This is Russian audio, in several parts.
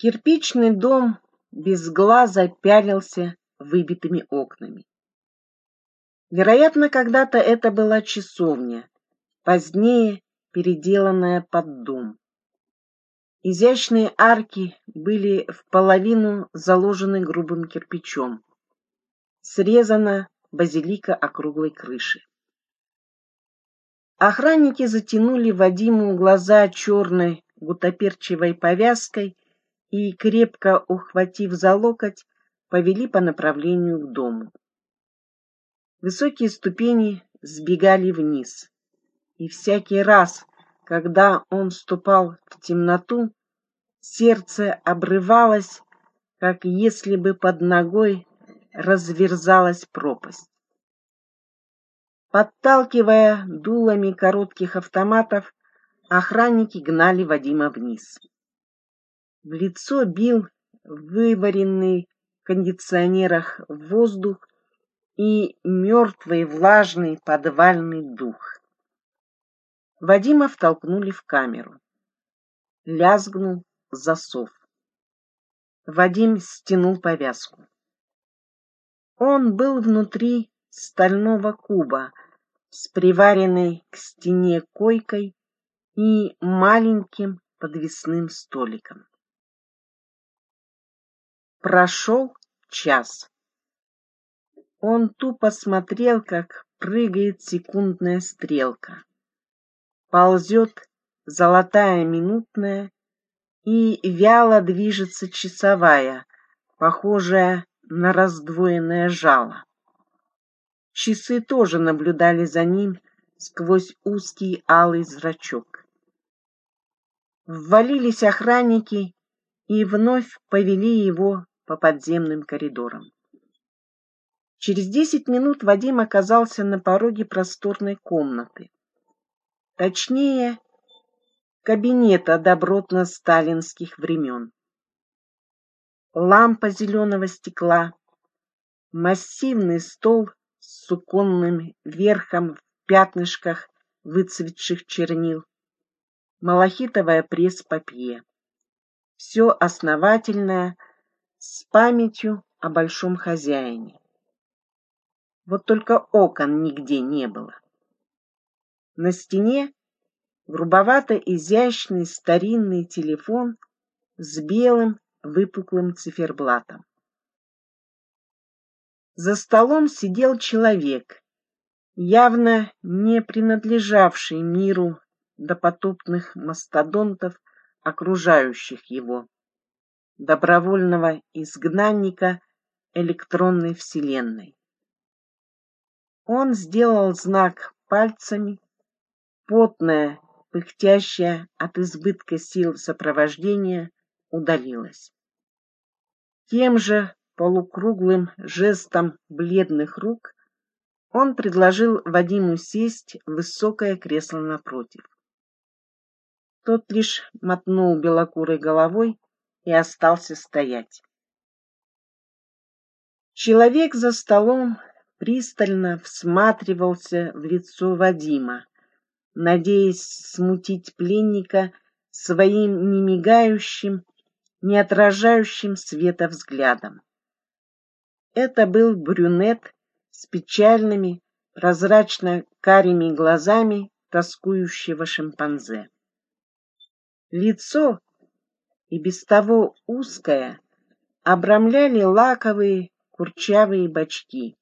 Кирпичный дом без глаза пялился выбитыми окнами. Вероятно, когда-то это была часовня, позднее переделанная под дом. Изящные арки были в половину заложены грубым кирпичом. Срезана базилика округлой крыши. Охранники затянули Вадиму глаза черной гутоперчивой повязкой и, крепко ухватив за локоть, повели по направлению к дому. Высокие ступени сбегали вниз, и всякий раз, когда он ступал в темноту, сердце обрывалось, как если бы под ногой разверзалась пропасть. Подталкивая дулами коротких автоматов, охранники гнали Вадима вниз. В лицо бил вываренный в кондиционерах воздух и мертвый влажный подвальный дух. Вадима втолкнули в камеру. Лязгнул засов. Вадим стянул повязку. Он был внутри стального куба с приваренной к стене койкой и маленьким подвесным столиком. Прошел час. Он тупо смотрел, как прыгает секундная стрелка. Ползет золотая минутная, и вяло движется часовая, похожая на раздвоенное жало. Часы тоже наблюдали за ним сквозь узкий алый зрачок. Ввалились охранники и вновь повели его по подземным коридорам. Через десять минут Вадим оказался на пороге просторной комнаты. Точнее, кабинета добротно-сталинских времен. Лампа зеленого стекла, массивный стол с суконным верхом в пятнышках выцветших чернил, малахитовая пресс-папье. Все основательное, с памятью о большом хозяине. Вот только окон нигде не было. На стене грубовато изящный старинный телефон с белым выпуклым циферблатом. За столом сидел человек, явно не принадлежавший миру допотопных мастодонтов, окружающих его добровольного изгнанника электронной вселенной. Он сделал знак пальцами, потная, пыхтящая от избытка сил сопровождения, удалилась. Тем же полукруглым жестом бледных рук он предложил Вадиму сесть в высокое кресло напротив. Тот лишь мотнул белокурой головой и остался стоять. Человек за столом пристально всматривался в лицо Вадима, надеясь смутить пленника своим немигающим, не отражающим света взглядом. Это был брюнет с печальными, прозрачно-карими глазами тоскующего шимпанзе. Лицо и без того узкое, обрамляли лаковые курчавые бочки.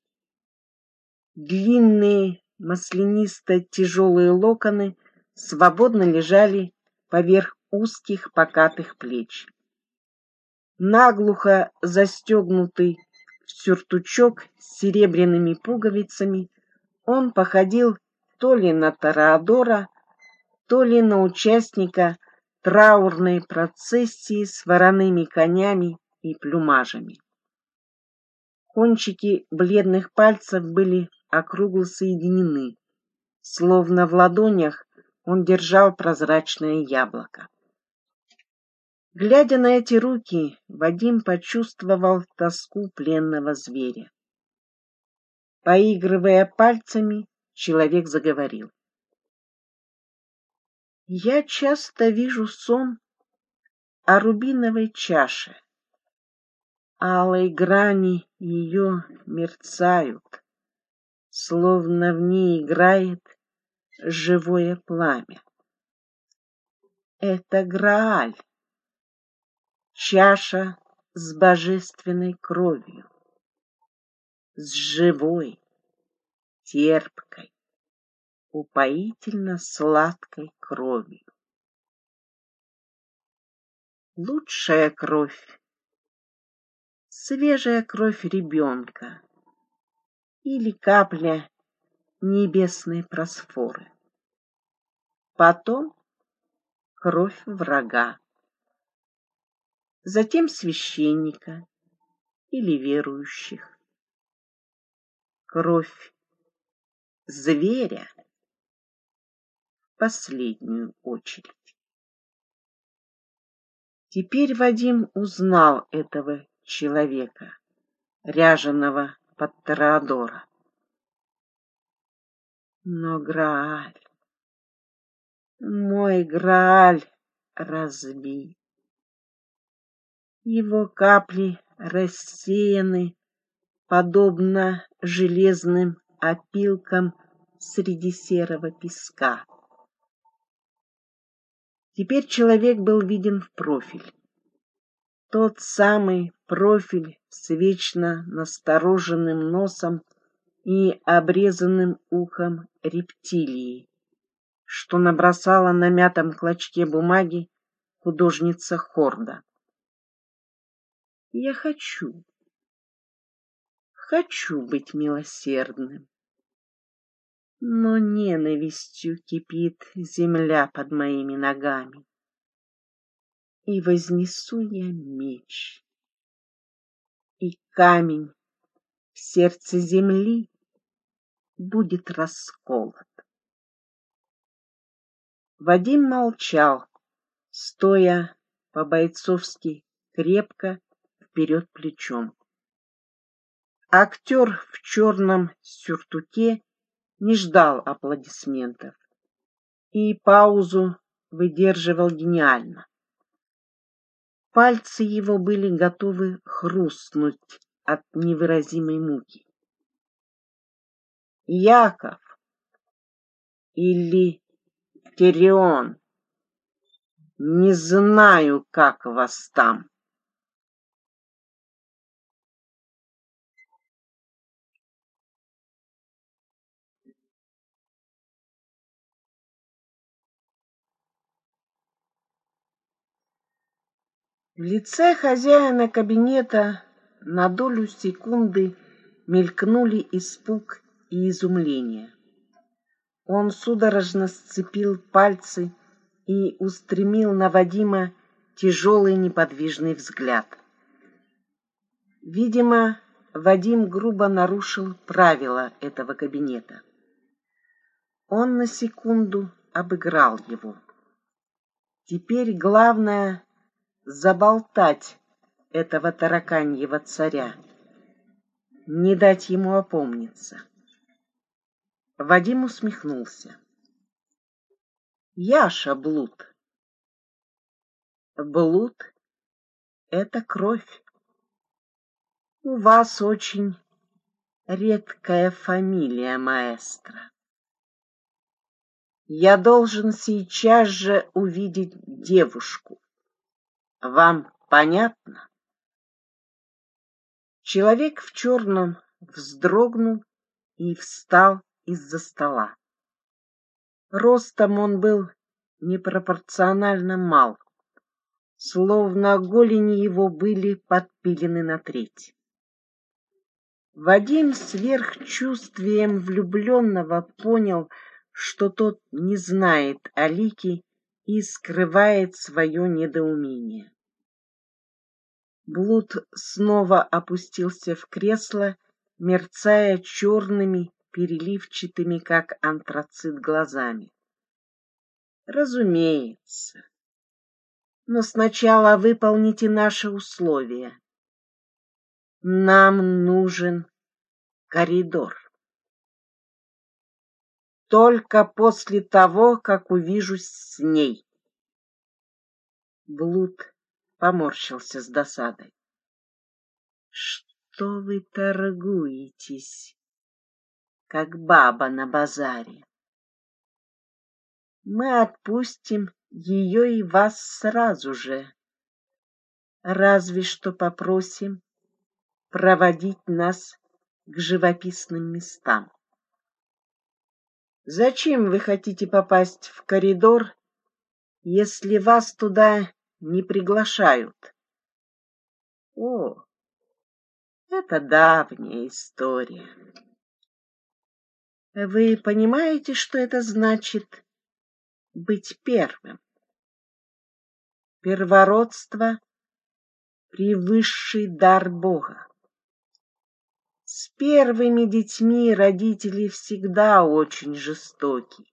Длинные маслянисто-тяжелые локоны свободно лежали поверх узких покатых плеч. Наглухо застегнутый в сюртучок с серебряными пуговицами, он походил то ли на Тореадора, то ли на участника траурной процессии с вороными конями и плюмажами. Кончики бледных пальцев были округло соединены, словно в ладонях он держал прозрачное яблоко. Глядя на эти руки, Вадим почувствовал тоску пленного зверя. Поигрывая пальцами, человек заговорил. Я часто вижу сон о рубиновой чаше. Алые грани ее мерцают, словно в ней играет живое пламя. Это Грааль, чаша с божественной кровью, с живой, терпкой, упоительно сладкой кровью. Лучшая кровь, свежая кровь ребенка или капля небесной просфоры. Потом кровь врага, затем священника или верующих. Кровь зверя последнюю очередь. Теперь Вадим узнал этого человека, ряженого под Тореадора. Но Грааль, мой Грааль разбит. Его капли рассеяны, подобно железным опилкам среди серого песка. Теперь человек был виден в профиль. Тот самый профиль с вечно настороженным носом и обрезанным ухом рептилии, что набросала на мятом клочке бумаги художница Хорда. Я хочу, хочу быть милосердным, но ненавистью кипит земля под моими ногами. И вознесу я меч, и камень в сердце земли будет расколот. Вадим молчал, стоя по-бойцовски крепко вперед плечом. Актер в черном сюртуке не ждал аплодисментов и паузу выдерживал гениально. Пальцы его были готовы хрустнуть от невыразимой муки. Яков или Кирион, не знаю, как вас там. В лице хозяина кабинета на долю секунды мелькнули испуг и изумление. Он судорожно сцепил пальцы и устремил на Вадима тяжелый неподвижный взгляд. Видимо, Вадим грубо нарушил правила этого кабинета. Он на секунду обыграл его. Теперь главное — заболтать этого тараканьего царя, не дать ему опомниться. Вадим усмехнулся. Яша блуд. Блуд — это кровь. У вас очень редкая фамилия, маэстро. Я должен сейчас же увидеть девушку. Вам понятно? Человек в черном вздрогнул и встал из-за стола. Ростом он был непропорционально мал, словно голени его были подпилены на треть. Вадим сверхчувствием влюбленного понял, что тот не знает о Лике и скрывает свое недоумение. Блуд снова опустился в кресло, мерцая черными переливчатыми, как антрацит, глазами. Разумеется. Но сначала выполните наши условия. Нам нужен коридор. Только после того, как увижусь с ней. Блуд поморщился с досадой. Что вы торгуетесь, как баба на базаре? Мы отпустим ее и вас сразу же. Разве что попросим проводить нас к живописным местам. Зачем вы хотите попасть в коридор, если вас туда не приглашают? О, это давняя история. Вы понимаете, что это значит быть первым? Первородство — превысший дар Бога. С первыми детьми родители всегда очень жестоки.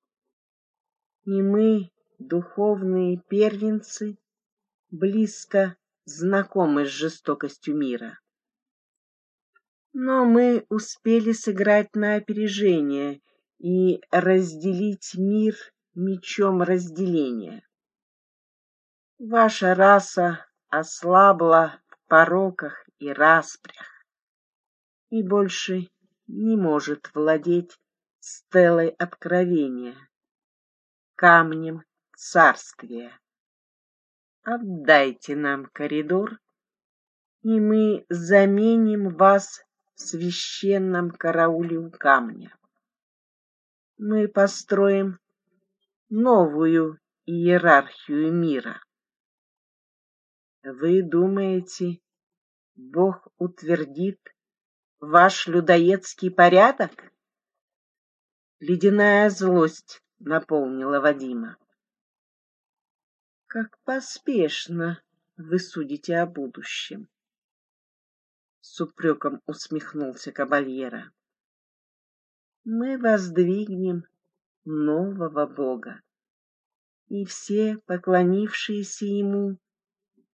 И мы, духовные первенцы, близко знакомы с жестокостью мира. Но мы успели сыграть на опережение и разделить мир мечом разделения. Ваша раса ослабла в пороках и распрях и больше не может владеть стелой откровения, камнем царствия. Отдайте нам коридор, и мы заменим вас в священном карауле у камня. Мы построим новую иерархию мира. Вы думаете, Бог утвердит ваш людоедский порядок? Ледяная злость наполнила Вадима. Как поспешно вы судите о будущем. С упреком усмехнулся Кабальера. Мы воздвигнем нового Бога, и все, поклонившиеся Ему,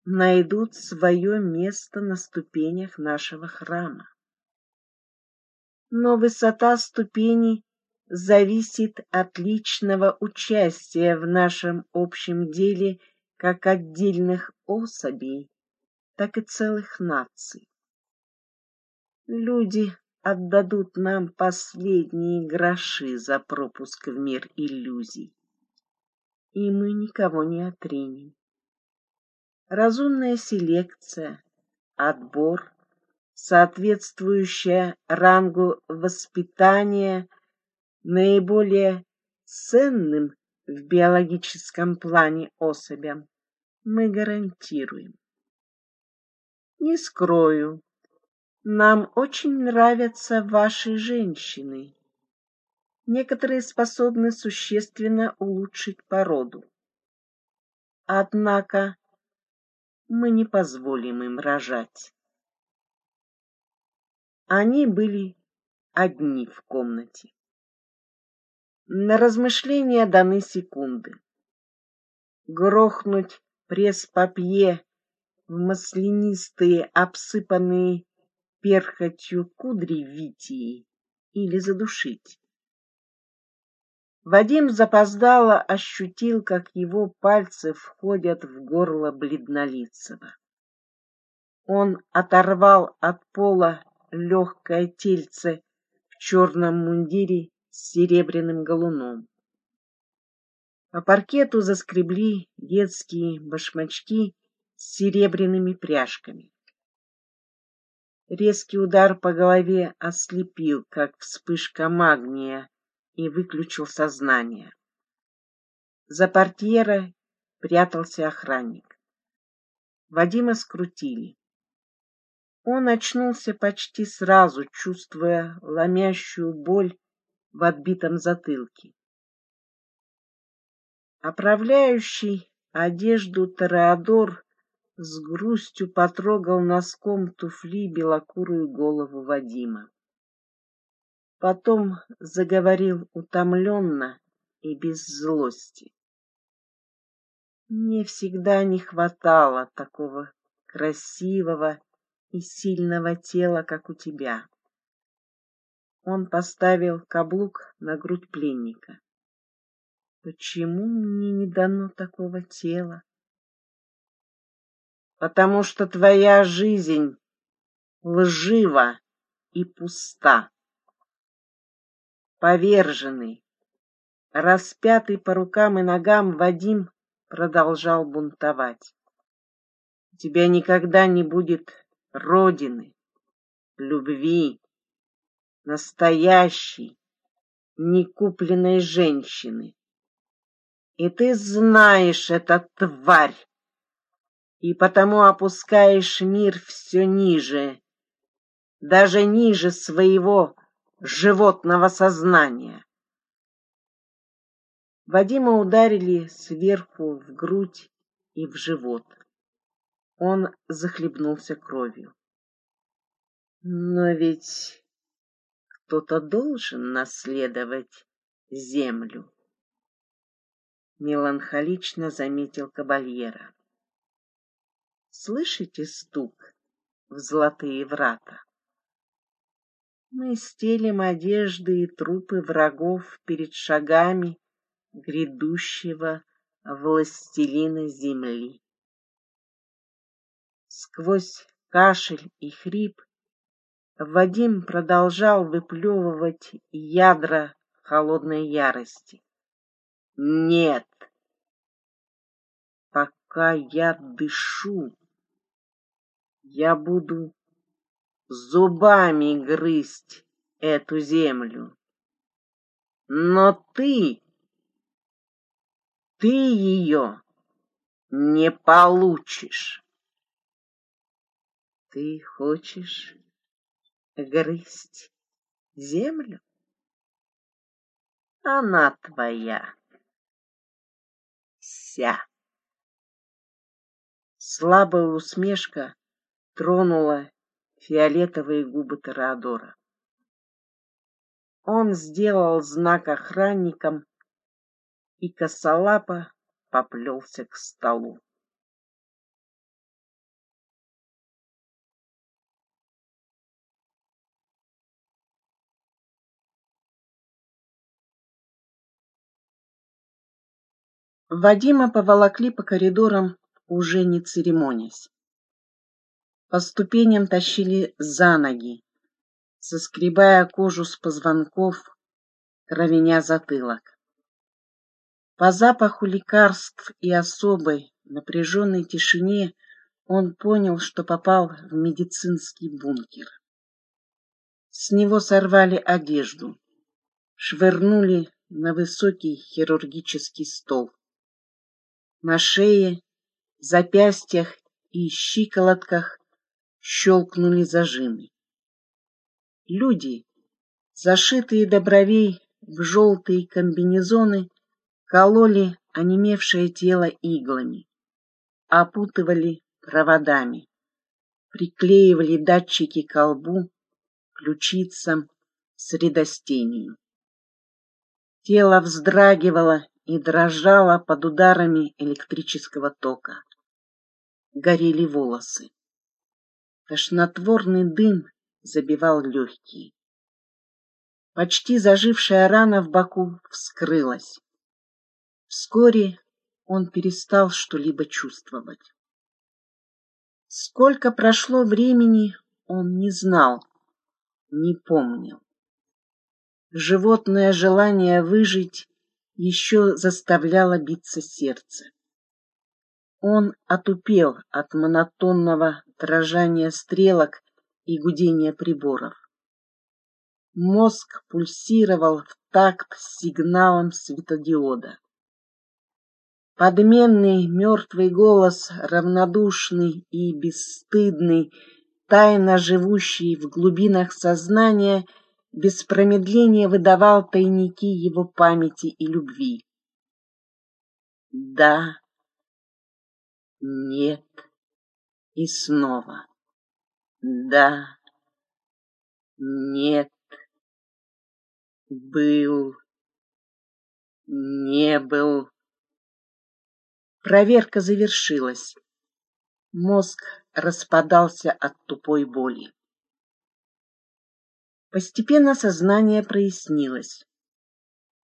найдут свое место на ступенях нашего храма но высота ступеней зависит от личного участия в нашем общем деле как отдельных особей, так и целых наций. Люди отдадут нам последние гроши за пропуск в мир иллюзий, и мы никого не отринем. Разумная селекция, отбор соответствующее рангу воспитания наиболее ценным в биологическом плане особям, мы гарантируем. Не скрою, нам очень нравятся ваши женщины. Некоторые способны существенно улучшить породу. Однако мы не позволим им рожать. Они были одни в комнате. На размышления даны секунды. Грохнуть пресс-папье в маслянистые, обсыпанные перхотью кудри Витии или задушить. Вадим запоздало ощутил, как его пальцы входят в горло бледнолицего. Он оторвал от пола легкое тельце в черном мундире с серебряным галуном. По паркету заскребли детские башмачки с серебряными пряжками. Резкий удар по голове ослепил, как вспышка магния, и выключил сознание. За портьерой прятался охранник. Вадима скрутили. Он очнулся почти сразу, чувствуя ломящую боль в отбитом затылке. Оправляющий одежду Тореадор с грустью потрогал носком туфли белокурую голову Вадима. Потом заговорил утомленно и без злости. Мне всегда не хватало такого красивого и сильного тела, как у тебя. Он поставил каблук на грудь пленника. Почему мне не дано такого тела? потому что твоя жизнь лжива и пуста. Поверженный, распятый по рукам и ногам, Вадим продолжал бунтовать. У тебя никогда не будет родины, любви, настоящей, некупленной женщины. И ты знаешь это, тварь, и потому опускаешь мир все ниже, даже ниже своего животного сознания. Вадима ударили сверху в грудь и в живот. Он захлебнулся кровью. Но ведь кто-то должен наследовать землю меланхолично заметил кабальера. Слышите стук в золотые врата? Мы стелим одежды и трупы врагов перед шагами грядущего властелина земли. Сквозь кашель и хрип Вадим продолжал выплевывать ядра холодной ярости. Нет. Пока я дышу, я буду зубами грызть эту землю. Но ты, ты ее не получишь. Ты хочешь грызть землю? Она твоя вся. Слабая усмешка тронула фиолетовые губы Тореадора. Он сделал знак охранникам, и косолапо поплелся к столу. Вадима поволокли по коридорам, уже не церемонясь. По ступеням тащили за ноги, соскребая кожу с позвонков, кровеня затылок. По запаху лекарств и особой напряженной тишине он понял, что попал в медицинский бункер. С него сорвали одежду, швырнули на высокий хирургический стол. На шее, запястьях и щиколотках щелкнули зажимы. Люди, зашитые до бровей в желтые комбинезоны, кололи онемевшее тело иглами, опутывали проводами, приклеивали датчики к колбу, ключицам, средостению. Тело вздрагивало и дрожала под ударами электрического тока. Горели волосы. Тошнотворный дым забивал легкие. Почти зажившая рана в боку вскрылась. Вскоре он перестал что-либо чувствовать. Сколько прошло времени, он не знал, не помнил. Животное желание выжить еще заставляло биться сердце. Он отупел от монотонного дрожания стрелок и гудения приборов. Мозг пульсировал в такт с сигналом светодиода. Подменный мертвый голос, равнодушный и бесстыдный, тайно живущий в глубинах сознания — без промедления выдавал тайники его памяти и любви. Да, нет и снова. Да, нет, был, не был. Проверка завершилась. Мозг распадался от тупой боли. Постепенно сознание прояснилось.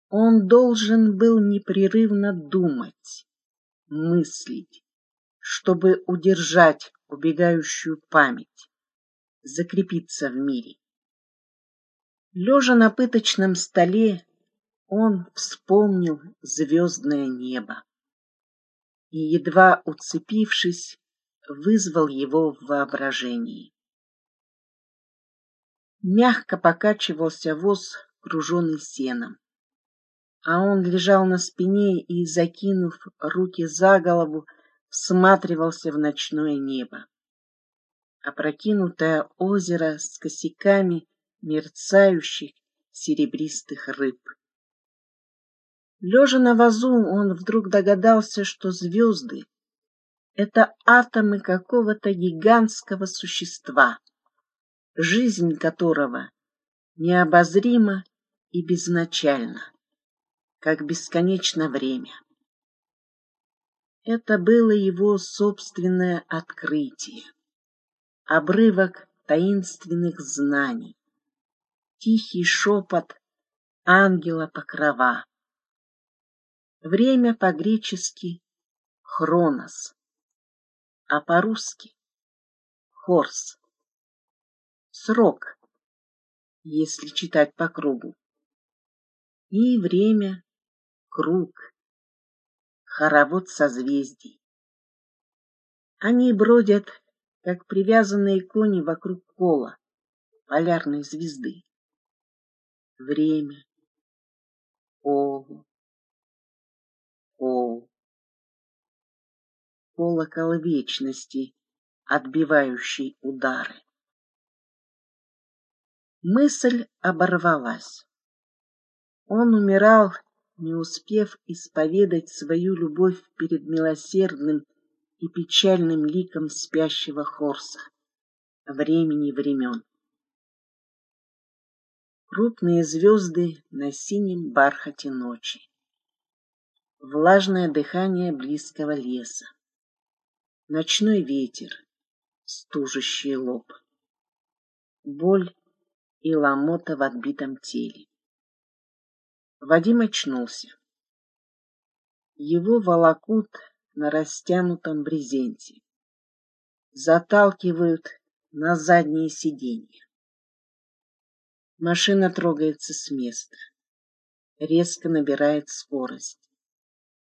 Он должен был непрерывно думать, мыслить, чтобы удержать убегающую память, закрепиться в мире. Лежа на пыточном столе, он вспомнил звездное небо и, едва уцепившись, вызвал его в воображении. Мягко покачивался воз, груженный сеном, а он лежал на спине и, закинув руки за голову, всматривался в ночное небо. Опрокинутое озеро с косяками мерцающих серебристых рыб. Лежа на вазу, он вдруг догадался, что звезды — это атомы какого-то гигантского существа, жизнь которого необозрима и безначальна, как бесконечно время. Это было его собственное открытие, обрывок таинственных знаний, тихий шепот ангела покрова. Время по-гречески «хронос», а по-русски «хорс». Срок, если читать по кругу. И время — круг, хоровод созвездий. Они бродят, как привязанные кони вокруг кола полярной звезды. Время, колу, кол, колокол вечности, отбивающий удары. Мысль оборвалась. Он умирал, не успев исповедать свою любовь перед милосердным и печальным ликом спящего Хорса, времени времен. Крупные звезды на синем бархате ночи влажное дыхание близкого леса, ночной ветер, стужащий лоб, боль и ломота в отбитом теле. Вадим очнулся. Его волокут на растянутом брезенте, заталкивают на заднее сиденье. Машина трогается с места, резко набирает скорость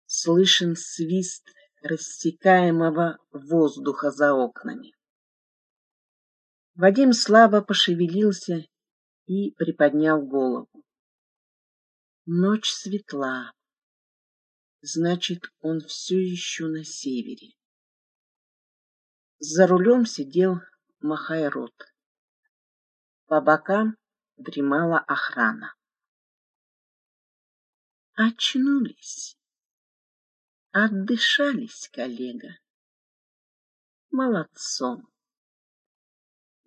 слышен свист рассекаемого воздуха за окнами. Вадим слабо пошевелился и приподнял голову. Ночь светла. Значит, он все еще на севере. За рулем сидел Махайрод. По бокам дремала охрана. Очнулись. Отдышались, коллега. Молодцом.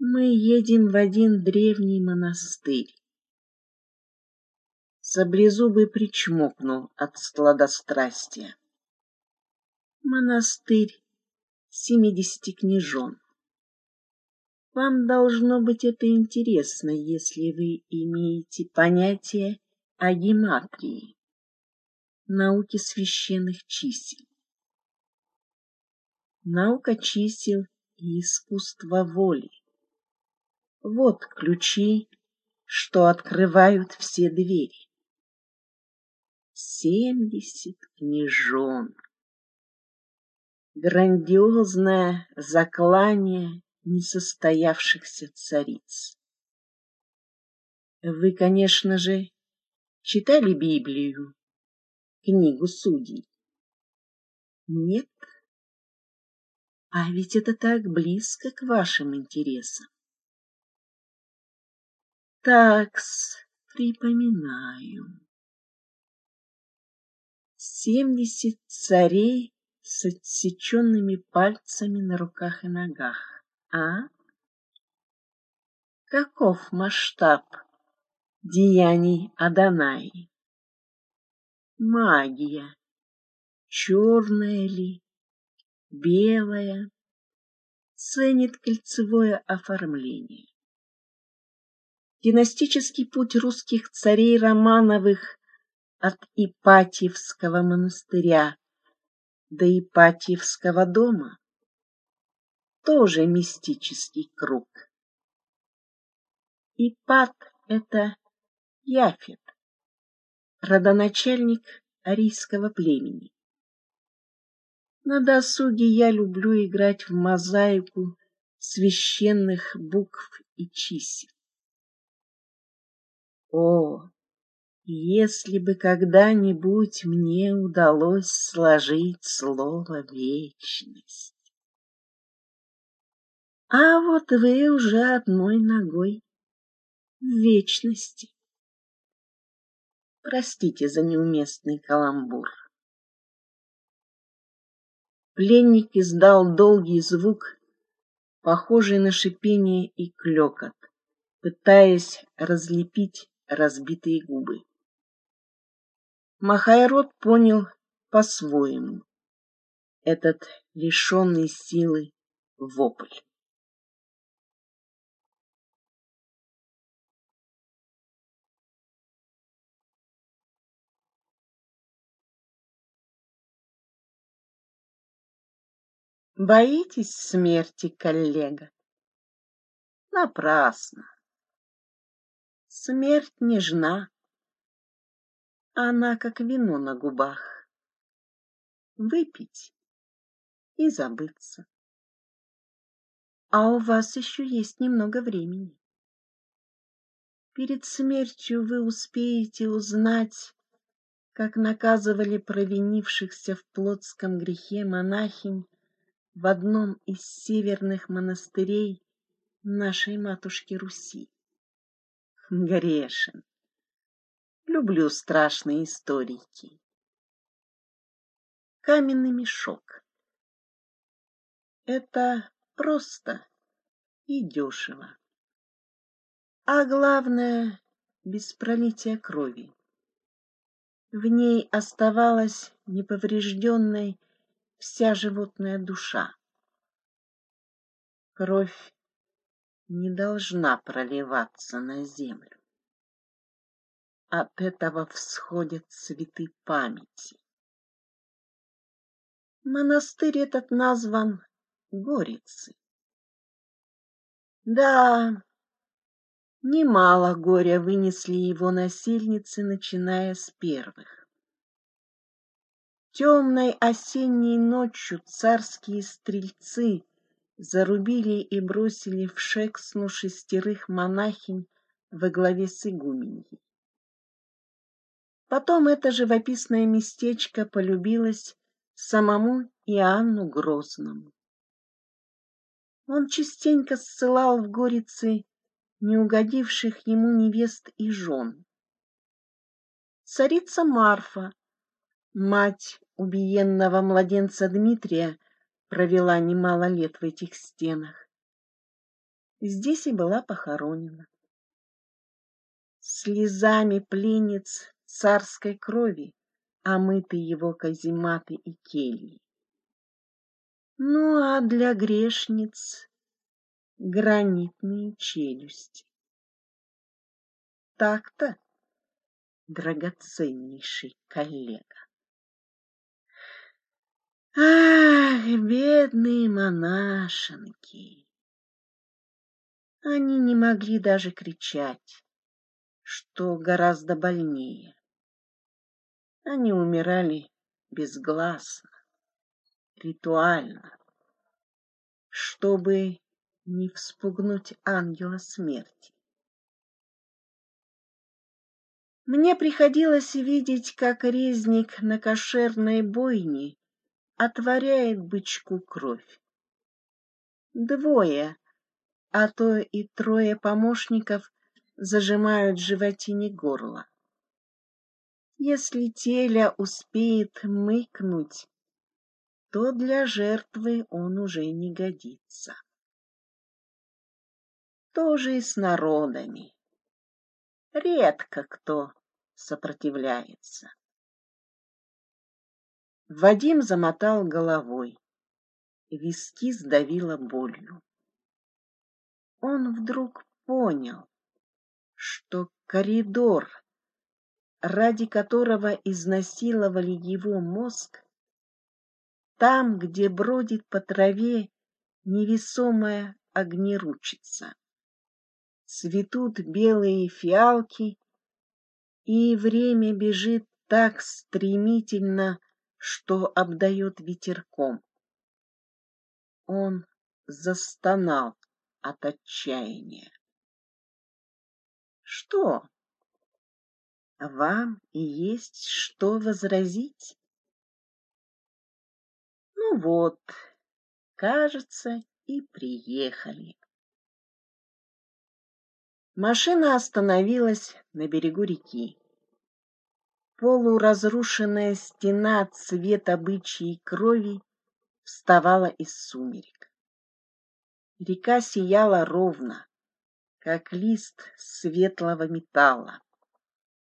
Мы едем в один древний монастырь. Саблезубый причмокнул от сладострастия. Монастырь семидесяти княжон. Вам должно быть это интересно, если вы имеете понятие о гематрии науки священных чисел. Наука чисел и искусство воли. Вот ключи, что открывают все двери. Семьдесят княжон. Грандиозное заклание несостоявшихся цариц. Вы, конечно же, читали Библию книгу судей. Нет? А ведь это так близко к вашим интересам. Такс, припоминаю. Семьдесят царей с отсеченными пальцами на руках и ногах. А? Каков масштаб деяний Адонаи? магия. Черная ли, белая, ценит кольцевое оформление. Династический путь русских царей Романовых от Ипатьевского монастыря до Ипатьевского дома тоже мистический круг. И Пат — это Яфет, родоначальник арийского племени. На досуге я люблю играть в мозаику священных букв и чисел. О, если бы когда-нибудь мне удалось сложить слово «вечность». А вот вы уже одной ногой в вечности. Простите за неуместный каламбур. Пленник издал долгий звук, похожий на шипение и клёкот, пытаясь разлепить разбитые губы. Махайрод понял по-своему этот лишенный силы вопль. Боитесь смерти, коллега? Напрасно. Смерть нежна. Она как вино на губах. Выпить и забыться. А у вас еще есть немного времени. Перед смертью вы успеете узнать, как наказывали провинившихся в плотском грехе монахинь в одном из северных монастырей нашей матушки Руси. Грешен. Люблю страшные историки. Каменный мешок. Это просто и дешево. А главное, без пролития крови. В ней оставалась неповрежденной вся животная душа. Кровь не должна проливаться на землю. От этого всходят цветы памяти. Монастырь этот назван Горицы. Да, немало горя вынесли его насильницы, начиная с первых. Темной осенней ночью царские стрельцы зарубили и бросили в Шексну шестерых монахинь во главе с игуменьей. Потом это живописное местечко полюбилось самому Иоанну Грозному. Он частенько ссылал в Горицы неугодивших ему невест и жен. Царица Марфа, мать убиенного младенца Дмитрия провела немало лет в этих стенах. Здесь и была похоронена. Слезами пленниц царской крови омыты его казематы и кельи. Ну а для грешниц гранитные челюсти. Так-то, драгоценнейший коллега. Ах, бедные монашенки! Они не могли даже кричать, что гораздо больнее. Они умирали безгласно, ритуально, чтобы не вспугнуть ангела смерти. Мне приходилось видеть, как резник на кошерной бойне отворяет бычку кровь. Двое, а то и трое помощников зажимают животине горло. Если теля успеет мыкнуть, то для жертвы он уже не годится. То же и с народами. Редко кто сопротивляется. Вадим замотал головой. Виски сдавило болью. Он вдруг понял, что коридор, ради которого изнасиловали его мозг, там, где бродит по траве невесомая огнеручица. Цветут белые фиалки, и время бежит так стремительно, что обдает ветерком. Он застонал от отчаяния. Что? Вам есть что возразить? Ну вот, кажется, и приехали. Машина остановилась на берегу реки. Полуразрушенная стена цвета бычьей крови вставала из сумерек. Река сияла ровно, как лист светлого металла.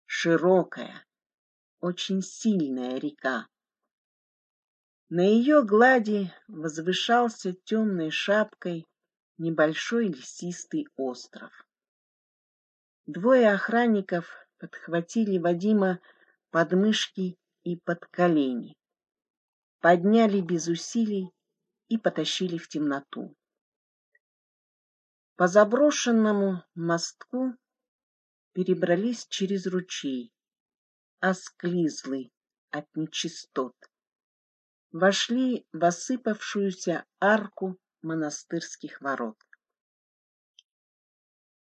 Широкая, очень сильная река. На ее глади возвышался темной шапкой небольшой лесистый остров. Двое охранников подхватили Вадима под мышки и под колени, подняли без усилий и потащили в темноту. По заброшенному мостку перебрались через ручей, осклизлый от нечистот. Вошли в осыпавшуюся арку монастырских ворот.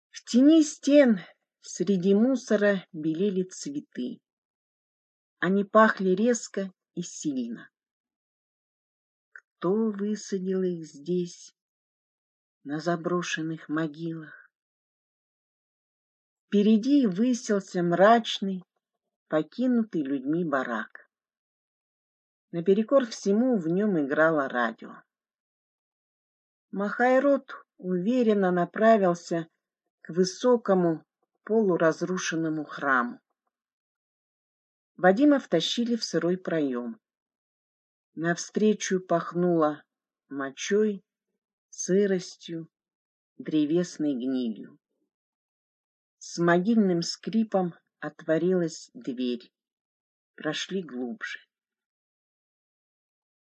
В тени стен среди мусора белели цветы. Они пахли резко и сильно. Кто высадил их здесь? на заброшенных могилах. Впереди высился мрачный, покинутый людьми барак. Наперекор всему в нем играло радио. Махайрод уверенно направился к высокому полуразрушенному храму. Вадима втащили в сырой проем. Навстречу пахнуло мочой сыростью, древесной гнилью. С могильным скрипом отворилась дверь. Прошли глубже.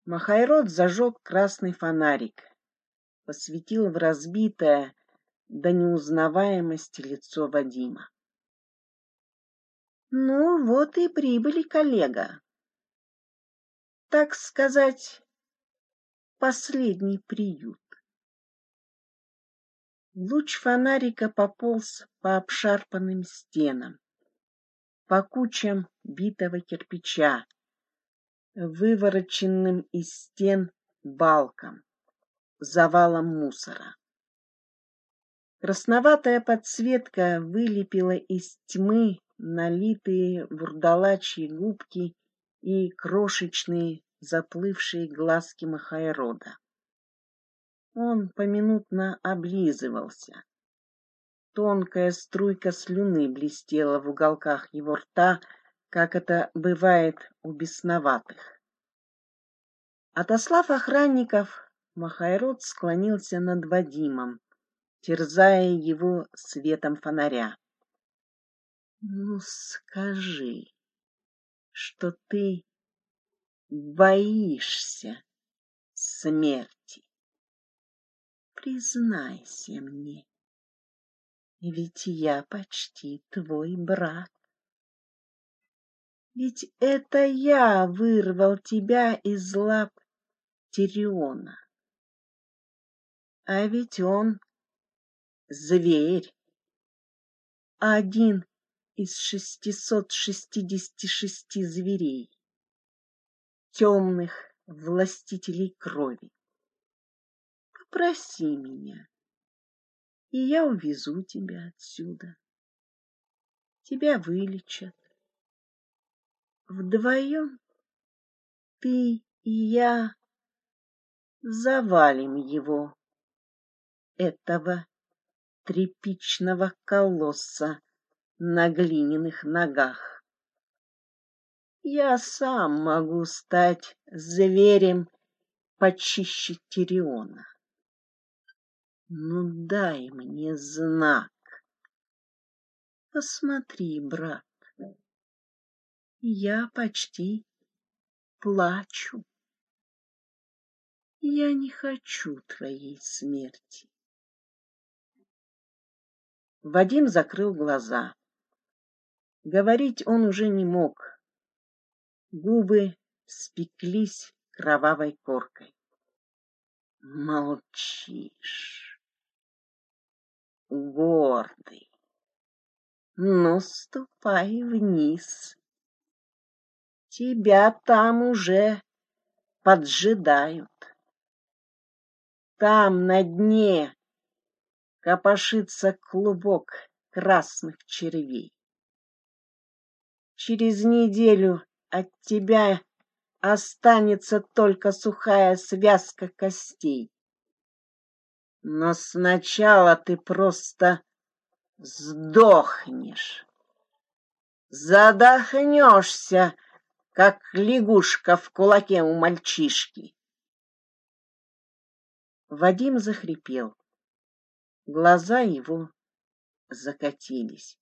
Махайрод зажег красный фонарик, посветил в разбитое до неузнаваемости лицо Вадима. Ну, вот и прибыли, коллега. Так сказать, последний приют. Луч фонарика пополз по обшарпанным стенам, по кучам битого кирпича, вывороченным из стен балкам, завалом мусора. Красноватая подсветка вылепила из тьмы налитые вурдалачьи губки и крошечные заплывшие глазки Махайрода. Он поминутно облизывался. Тонкая струйка слюны блестела в уголках его рта, как это бывает у бесноватых. Отослав охранников, Махайрод склонился над Вадимом, терзая его светом фонаря. Ну, скажи, что ты боишься смерти признайся мне, ведь я почти твой брат. Ведь это я вырвал тебя из лап Тириона. А ведь он зверь, один из шестисот шестидесяти шести зверей, темных властителей крови проси меня, и я увезу тебя отсюда. Тебя вылечат. Вдвоем ты и я завалим его, этого тряпичного колосса на глиняных ногах. Я сам могу стать зверем почище Тириона. Ну дай мне знак. Посмотри, брат, я почти плачу. Я не хочу твоей смерти. Вадим закрыл глаза. Говорить он уже не мог. Губы спеклись кровавой коркой. Молчишь, гордый. Ну, ступай вниз. Тебя там уже поджидают. Там на дне копошится клубок красных червей. Через неделю от тебя останется только сухая связка костей. Но сначала ты просто сдохнешь. Задохнешься, как лягушка в кулаке у мальчишки. Вадим захрипел. Глаза его закатились.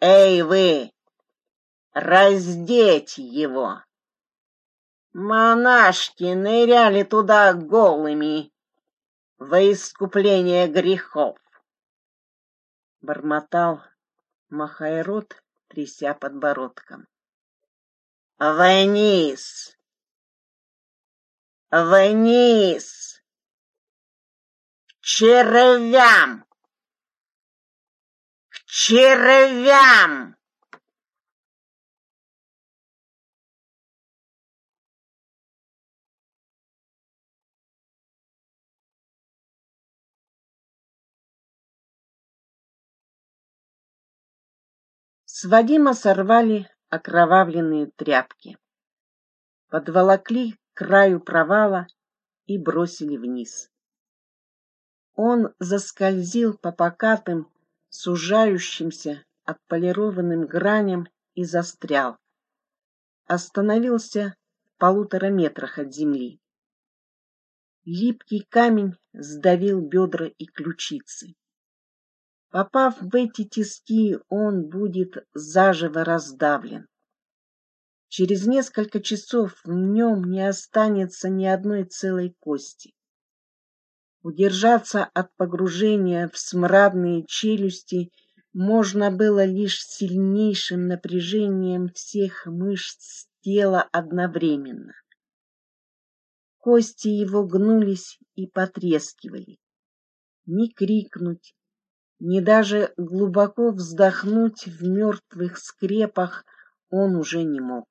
Эй вы, раздеть его! Монашки ныряли туда голыми во искупление грехов. Бормотал, махая рот, тряся подбородком. Вниз! Вниз! К червям! К червям! С Вадима сорвали окровавленные тряпки, подволокли к краю провала и бросили вниз. Он заскользил по покатым, сужающимся, отполированным граням и застрял. Остановился в полутора метрах от земли. Липкий камень сдавил бедра и ключицы. Попав в эти тиски, он будет заживо раздавлен. Через несколько часов в нем не останется ни одной целой кости. Удержаться от погружения в смрадные челюсти можно было лишь сильнейшим напряжением всех мышц тела одновременно. Кости его гнулись и потрескивали. Ни крикнуть, ни даже глубоко вздохнуть в мертвых скрепах он уже не мог.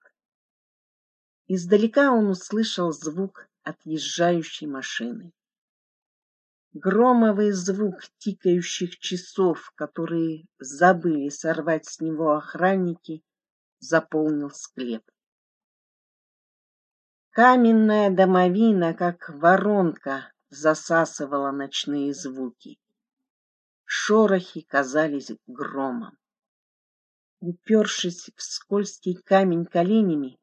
Издалека он услышал звук отъезжающей машины. Громовый звук тикающих часов, которые забыли сорвать с него охранники, заполнил склеп. Каменная домовина, как воронка, засасывала ночные звуки. Шорохи казались громом. Упершись в скользкий камень коленями,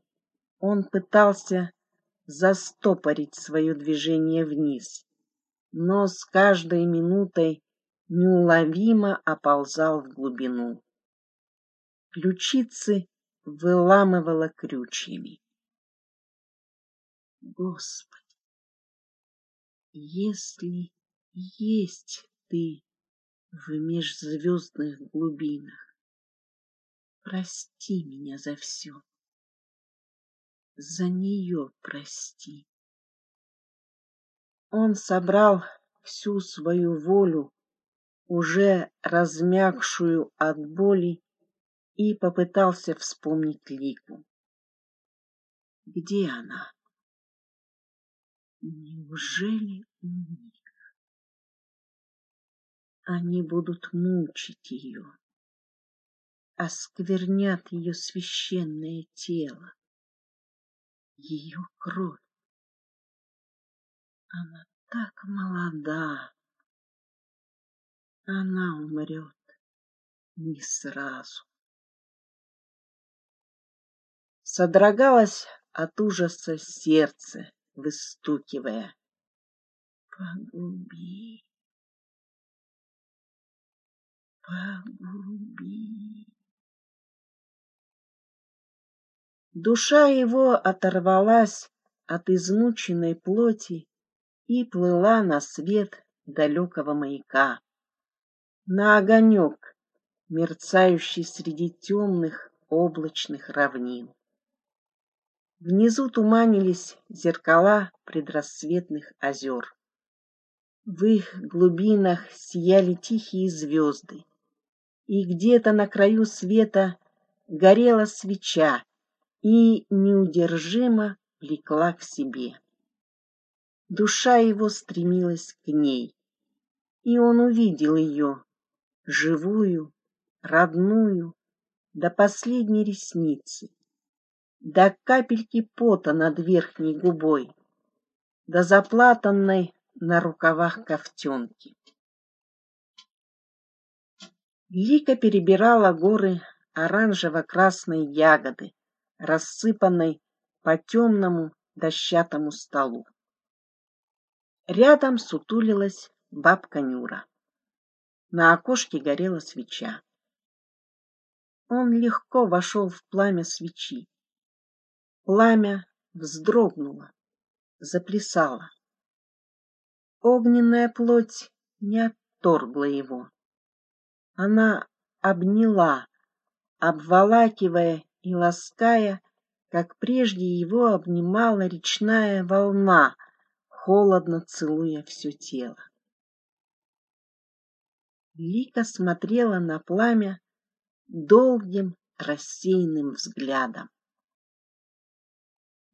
он пытался застопорить свое движение вниз, но с каждой минутой неуловимо оползал в глубину. Ключицы выламывало крючьями. Господи, если есть ты в межзвездных глубинах. Прости меня за все. За нее прости. Он собрал всю свою волю, уже размягшую от боли, и попытался вспомнить Лику. Где она? Неужели у них? Они будут мучить ее, осквернят ее священное тело, ее кровь. Она так молода. Она умрет не сразу. Содрогалось от ужаса сердце, выстукивая. Погуби. Погуби. Душа его оторвалась от измученной плоти и плыла на свет далекого маяка, на огонек, мерцающий среди темных облачных равнин. Внизу туманились зеркала предрассветных озер. В их глубинах сияли тихие звезды, и где-то на краю света горела свеча и неудержимо влекла к себе. Душа его стремилась к ней, и он увидел ее, живую, родную, до последней ресницы, до капельки пота над верхней губой, до заплатанной на рукавах ковтенки. Лика перебирала горы оранжево-красной ягоды, рассыпанной по темному дощатому столу. Рядом сутулилась бабка Нюра. На окошке горела свеча. Он легко вошел в пламя свечи. Пламя вздрогнуло, заплясало. Огненная плоть не отторгла его. Она обняла, обволакивая и лаская, как прежде его обнимала речная волна, холодно целуя все тело. Лика смотрела на пламя долгим рассеянным взглядом.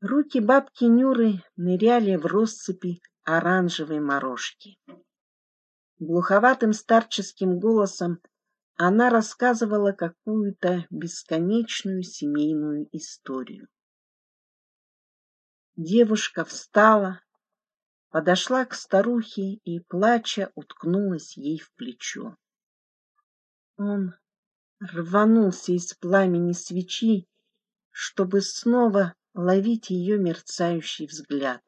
Руки бабки Нюры ныряли в россыпи оранжевой морожки. Глуховатым старческим голосом она рассказывала какую-то бесконечную семейную историю. Девушка встала, подошла к старухе и, плача, уткнулась ей в плечо. Он рванулся из пламени свечи, чтобы снова ловить ее мерцающий взгляд.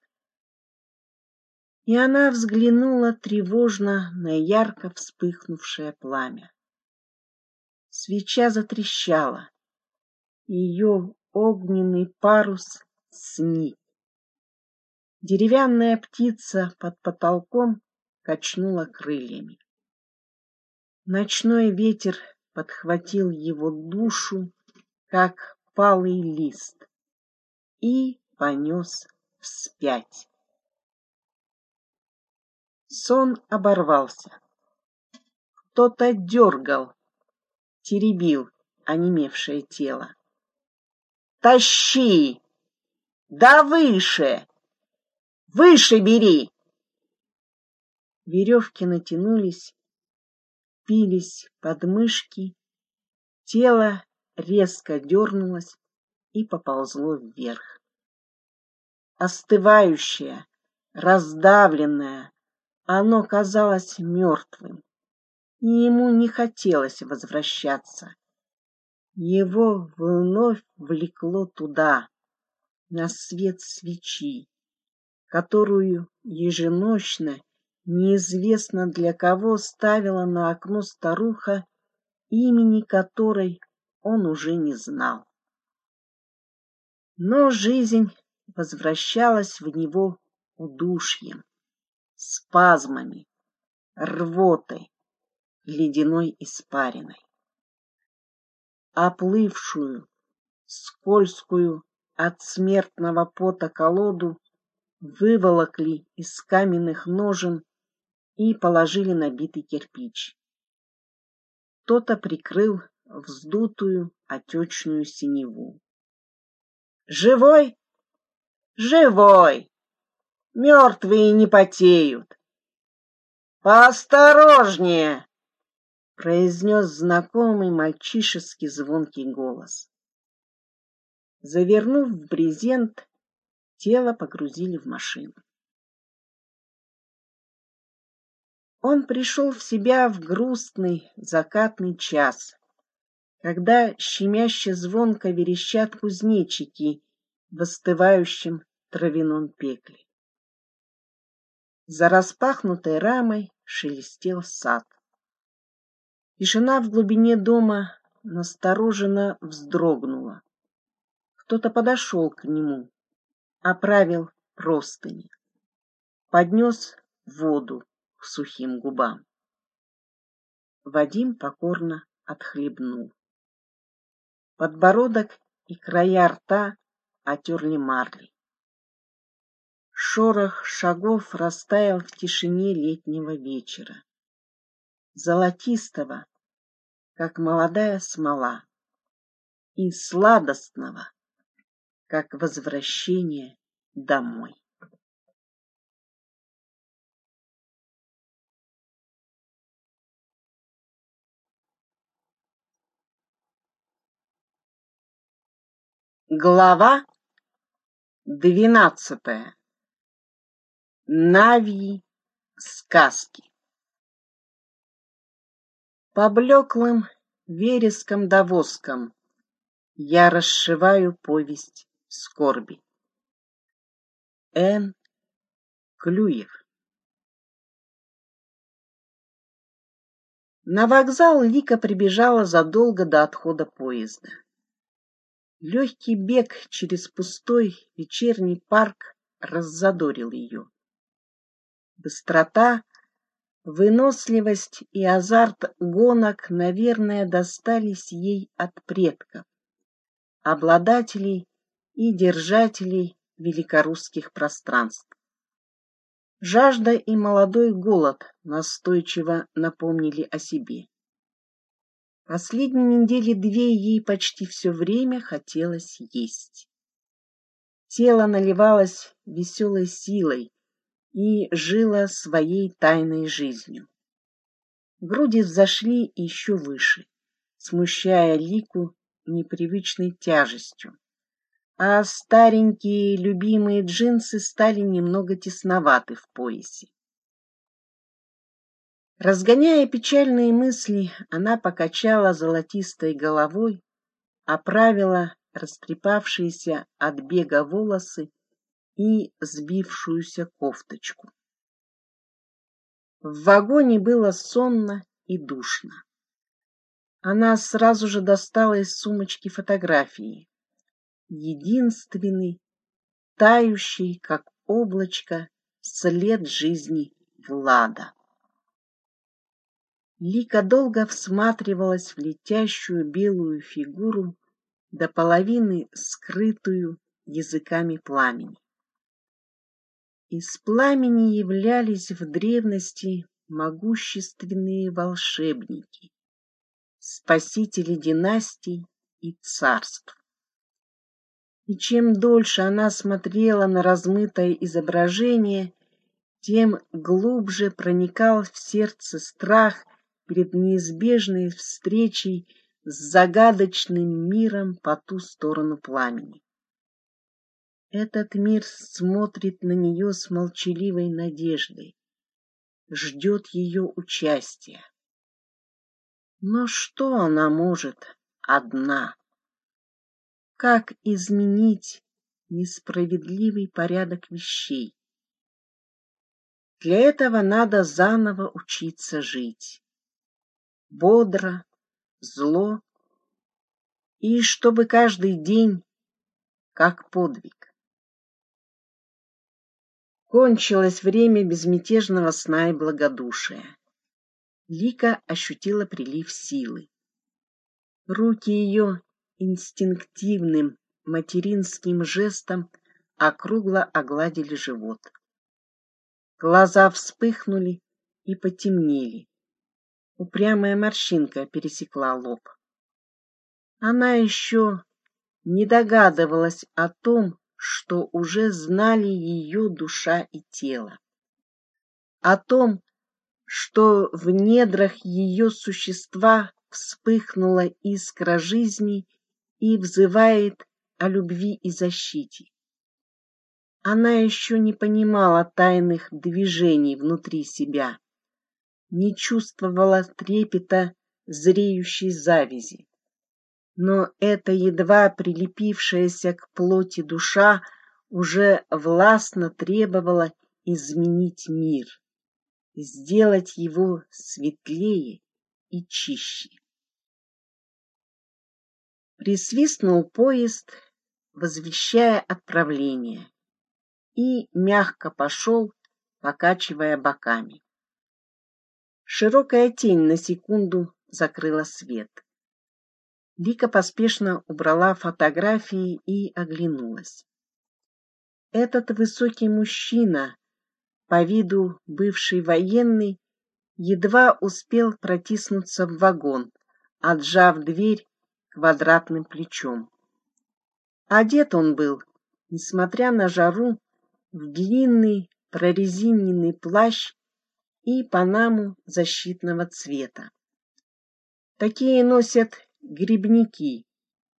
И она взглянула тревожно на ярко вспыхнувшее пламя. Свеча затрещала, ее огненный парус сник. Деревянная птица под потолком качнула крыльями. Ночной ветер подхватил его душу, как палый лист, и понес вспять. Сон оборвался. Кто-то дергал, теребил онемевшее тело. «Тащи! Да выше!» Выше бери!» Веревки натянулись, пились под мышки, тело резко дернулось и поползло вверх. Остывающее, раздавленное, оно казалось мертвым, и ему не хотелось возвращаться. Его вновь влекло туда, на свет свечи, которую еженочно неизвестно для кого ставила на окно старуха, имени которой он уже не знал. Но жизнь возвращалась в него удушьем, спазмами, рвотой, ледяной испариной. Оплывшую, скользкую от смертного пота колоду выволокли из каменных ножен и положили на битый кирпич. Кто-то прикрыл вздутую отечную синеву. «Живой? Живой! Мертвые не потеют!» «Поосторожнее!» — произнес знакомый мальчишеский звонкий голос. Завернув в брезент, Тело погрузили в машину. Он пришел в себя в грустный закатный час, когда щемяще звонко верещат кузнечики в остывающем травяном пекле. За распахнутой рамой шелестел сад. Тишина в глубине дома настороженно вздрогнула. Кто-то подошел к нему оправил простыни. поднес воду к сухим губам. Вадим покорно отхлебнул. Подбородок и края рта отерли марлей. Шорох шагов растаял в тишине летнего вечера, золотистого, как молодая смола, и сладостного, как возвращение домой. Глава двенадцатая. Навьи сказки. Поблеклым вереском да воском я расшиваю повесть скорби. Н. Клюев. На вокзал Лика прибежала задолго до отхода поезда. Легкий бег через пустой вечерний парк раззадорил ее. Быстрота, выносливость и азарт гонок, наверное, достались ей от предков, обладателей и держателей великорусских пространств. Жажда и молодой голод настойчиво напомнили о себе. Последние недели две ей почти все время хотелось есть. Тело наливалось веселой силой и жило своей тайной жизнью. Груди взошли еще выше, смущая Лику непривычной тяжестью, а старенькие любимые джинсы стали немного тесноваты в поясе. Разгоняя печальные мысли, она покачала золотистой головой, оправила растрепавшиеся от бега волосы и сбившуюся кофточку. В вагоне было сонно и душно. Она сразу же достала из сумочки фотографии. Единственный, тающий, как облачко, след жизни Влада. Лика долго всматривалась в летящую белую фигуру, до половины скрытую языками пламени. Из пламени являлись в древности могущественные волшебники, спасители династий и царств. И чем дольше она смотрела на размытое изображение, тем глубже проникал в сердце страх перед неизбежной встречей с загадочным миром по ту сторону пламени. Этот мир смотрит на нее с молчаливой надеждой, ждет ее участия. Но что она может одна? Как изменить несправедливый порядок вещей? Для этого надо заново учиться жить бодро, зло, и чтобы каждый день как подвиг. Кончилось время безмятежного сна и благодушия. Лика ощутила прилив силы. Руки ее инстинктивным материнским жестом округло огладили живот. Глаза вспыхнули и потемнели. Упрямая морщинка пересекла лоб. Она еще не догадывалась о том, что уже знали ее душа и тело. О том, что в недрах ее существа вспыхнула искра жизни и взывает о любви и защите. Она еще не понимала тайных движений внутри себя, не чувствовала трепета зреющей завязи. Но эта едва прилепившаяся к плоти душа уже властно требовала изменить мир, сделать его светлее и чище. Присвистнул поезд, возвещая отправление, и мягко пошел покачивая боками. Широкая тень на секунду закрыла свет. Лика поспешно убрала фотографии и оглянулась. Этот высокий мужчина, по виду бывший военный, едва успел протиснуться в вагон, отжав дверь квадратным плечом. Одет он был, несмотря на жару, в длинный прорезиненный плащ и панаму защитного цвета. Такие носят грибники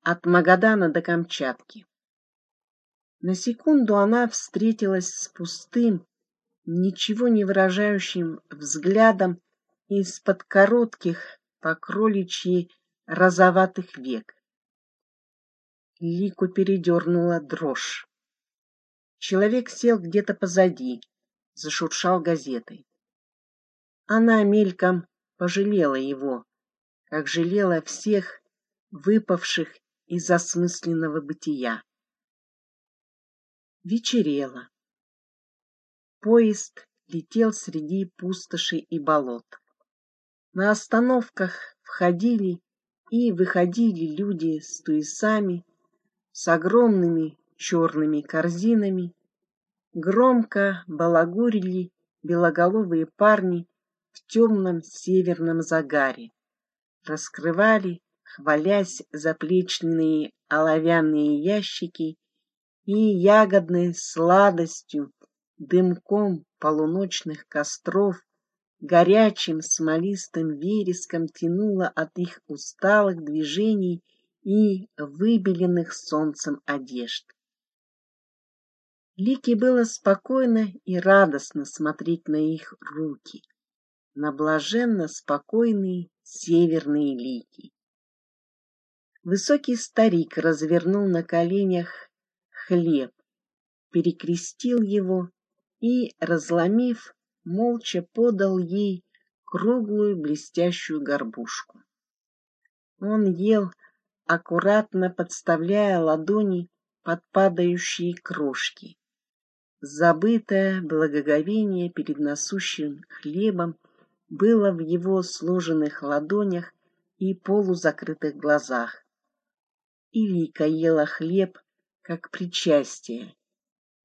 от Магадана до Камчатки. На секунду она встретилась с пустым, ничего не выражающим взглядом из-под коротких по кроличьи розоватых век. Лику передернула дрожь. Человек сел где-то позади, зашуршал газетой. Она мельком пожалела его, как жалела всех выпавших из осмысленного бытия. Вечерело. Поезд летел среди пустоши и болот. На остановках входили и выходили люди с туесами, с огромными черными корзинами, громко балагурили белоголовые парни в темном северном загаре, раскрывали, хвалясь заплечные оловянные ящики и ягодной сладостью, дымком полуночных костров, горячим смолистым вереском тянуло от их усталых движений и выбеленных солнцем одежд. Лике было спокойно и радостно смотреть на их руки, на блаженно спокойные северные лики. Высокий старик развернул на коленях хлеб, перекрестил его и, разломив, молча подал ей круглую блестящую горбушку. Он ел аккуратно подставляя ладони под падающие крошки. Забытое благоговение перед насущим хлебом было в его сложенных ладонях и полузакрытых глазах. И Лика ела хлеб, как причастие,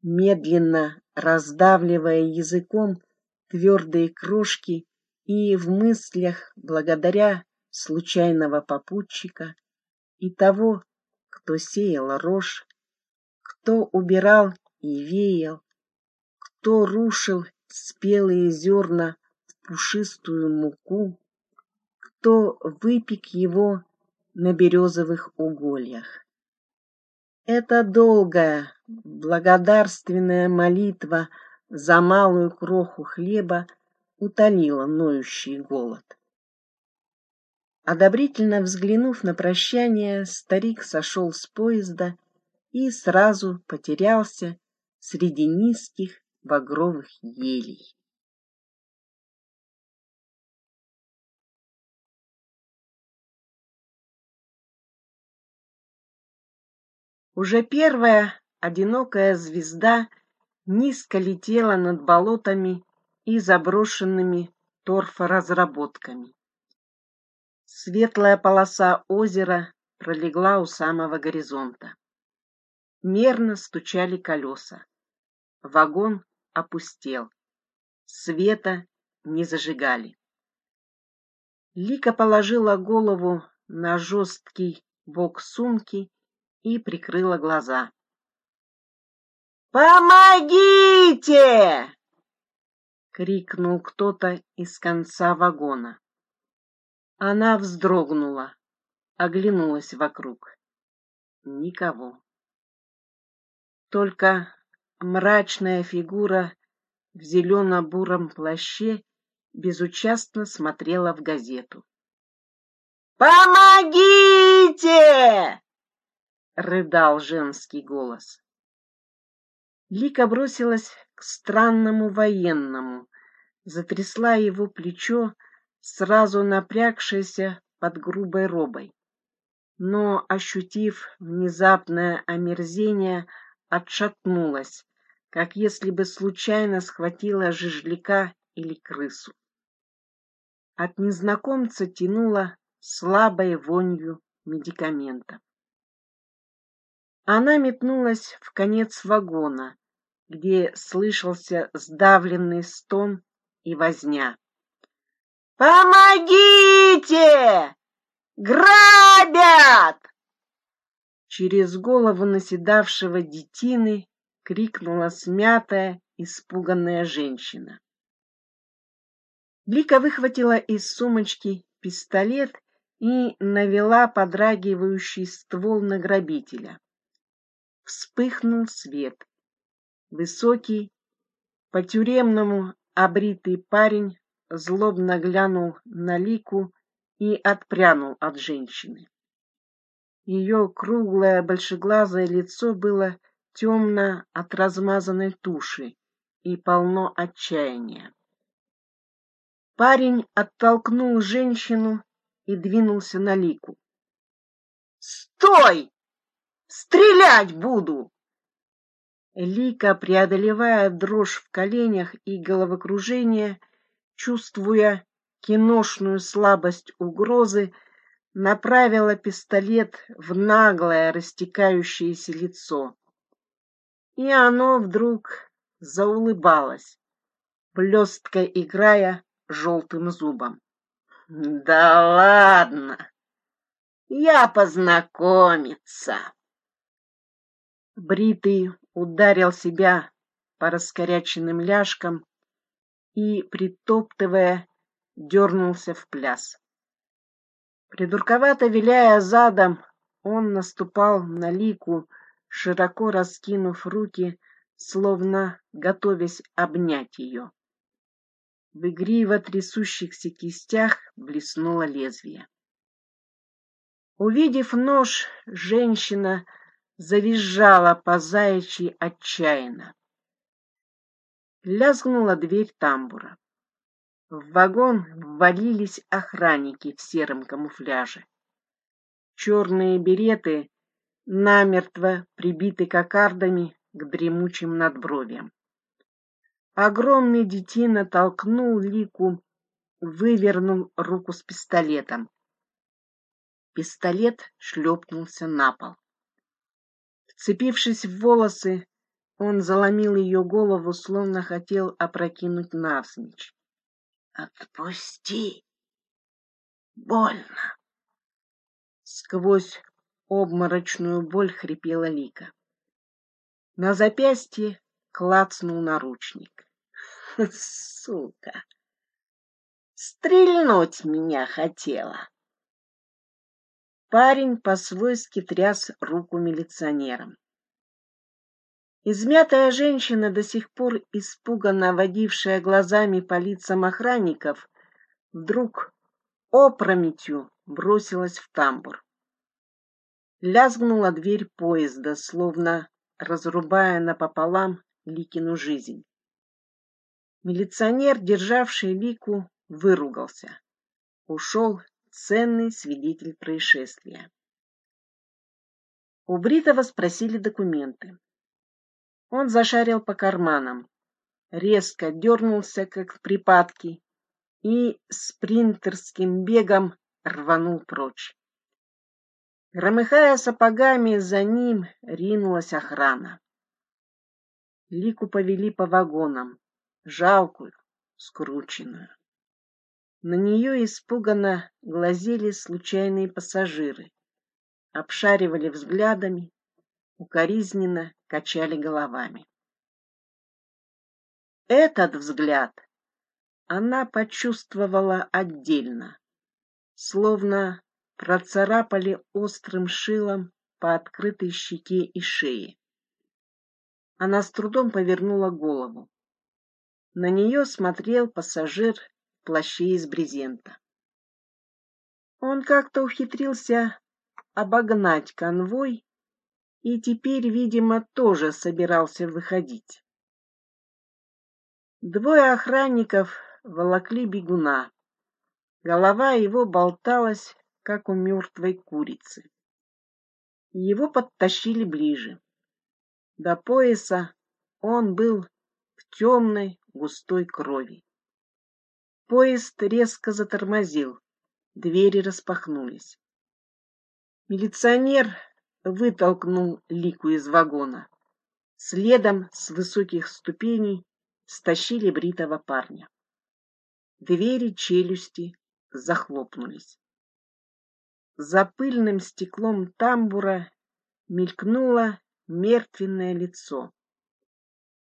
медленно раздавливая языком твердые крошки и в мыслях, благодаря случайного попутчика, и того, кто сеял рожь, кто убирал и веял, кто рушил спелые зерна пушистую муку, кто выпек его на березовых угольях. Это долгая, благодарственная молитва за малую кроху хлеба утолила ноющий голод. Одобрительно взглянув на прощание, старик сошел с поезда и сразу потерялся среди низких багровых елей. Уже первая одинокая звезда низко летела над болотами и заброшенными торфоразработками. Светлая полоса озера пролегла у самого горизонта. Мерно стучали колеса. Вагон опустел. Света не зажигали. Лика положила голову на жесткий бок сумки и прикрыла глаза. «Помогите!» — крикнул кто-то из конца вагона. Она вздрогнула, оглянулась вокруг. Никого. Только мрачная фигура в зелено-буром плаще безучастно смотрела в газету. «Помогите!» — рыдал женский голос. Лика бросилась к странному военному, затрясла его плечо, сразу напрягшаяся под грубой робой. Но, ощутив внезапное омерзение, отшатнулась, как если бы случайно схватила жижляка или крысу. От незнакомца тянуло слабой вонью медикаментов. Она метнулась в конец вагона, где слышался сдавленный стон и возня. «Помогите! Грабят!» Через голову наседавшего детины крикнула смятая, испуганная женщина. Лика выхватила из сумочки пистолет и навела подрагивающий ствол на грабителя. Вспыхнул свет. Высокий, по-тюремному обритый парень злобно глянул на Лику и отпрянул от женщины. Ее круглое большеглазое лицо было темно от размазанной туши и полно отчаяния. Парень оттолкнул женщину и двинулся на Лику. «Стой! Стрелять буду!» Лика, преодолевая дрожь в коленях и головокружение, чувствуя киношную слабость угрозы, направила пистолет в наглое растекающееся лицо. И оно вдруг заулыбалось, блестко играя желтым зубом. Да ладно, я познакомиться. Бритый ударил себя по раскоряченным ляжкам и, притоптывая, дернулся в пляс. Придурковато виляя задом, он наступал на лику, широко раскинув руки, словно готовясь обнять ее. В игриво трясущихся кистях блеснуло лезвие. Увидев нож, женщина завизжала по заячьи отчаянно. Лязгнула дверь тамбура. В вагон ввалились охранники в сером камуфляже. Черные береты намертво прибиты кокардами к дремучим надбровьям. Огромный детина толкнул Лику, вывернул руку с пистолетом. Пистолет шлепнулся на пол. Вцепившись в волосы, он заломил ее голову, словно хотел опрокинуть навзничь. «Отпусти! Больно!» Сквозь обморочную боль хрипела Лика. На запястье клацнул наручник. Сука! Стрельнуть меня хотела. Парень по-свойски тряс руку милиционерам. Измятая женщина, до сих пор испуганно водившая глазами по лицам охранников, вдруг опрометью бросилась в тамбур. Лязгнула дверь поезда, словно разрубая напополам Ликину жизнь. Милиционер, державший Лику, выругался. Ушел ценный свидетель происшествия. У Бритова спросили документы. Он зашарил по карманам, резко дернулся, как в припадке, и спринтерским бегом рванул прочь. Громыхая сапогами, за ним ринулась охрана. Лику повели по вагонам, жалкую, скрученную. На нее испуганно глазели случайные пассажиры, обшаривали взглядами, укоризненно качали головами. Этот взгляд она почувствовала отдельно, словно процарапали острым шилом по открытой щеке и шее. Она с трудом повернула голову. На нее смотрел пассажир плаще из брезента. Он как-то ухитрился обогнать конвой и теперь, видимо, тоже собирался выходить. Двое охранников волокли бегуна. Голова его болталась, как у мертвой курицы. Его подтащили ближе. До пояса Он был в темной густой крови. Поезд резко затормозил, двери распахнулись. Милиционер вытолкнул Лику из вагона. Следом с высоких ступеней стащили бритого парня. Двери челюсти захлопнулись. За пыльным стеклом тамбура мелькнуло мертвенное лицо.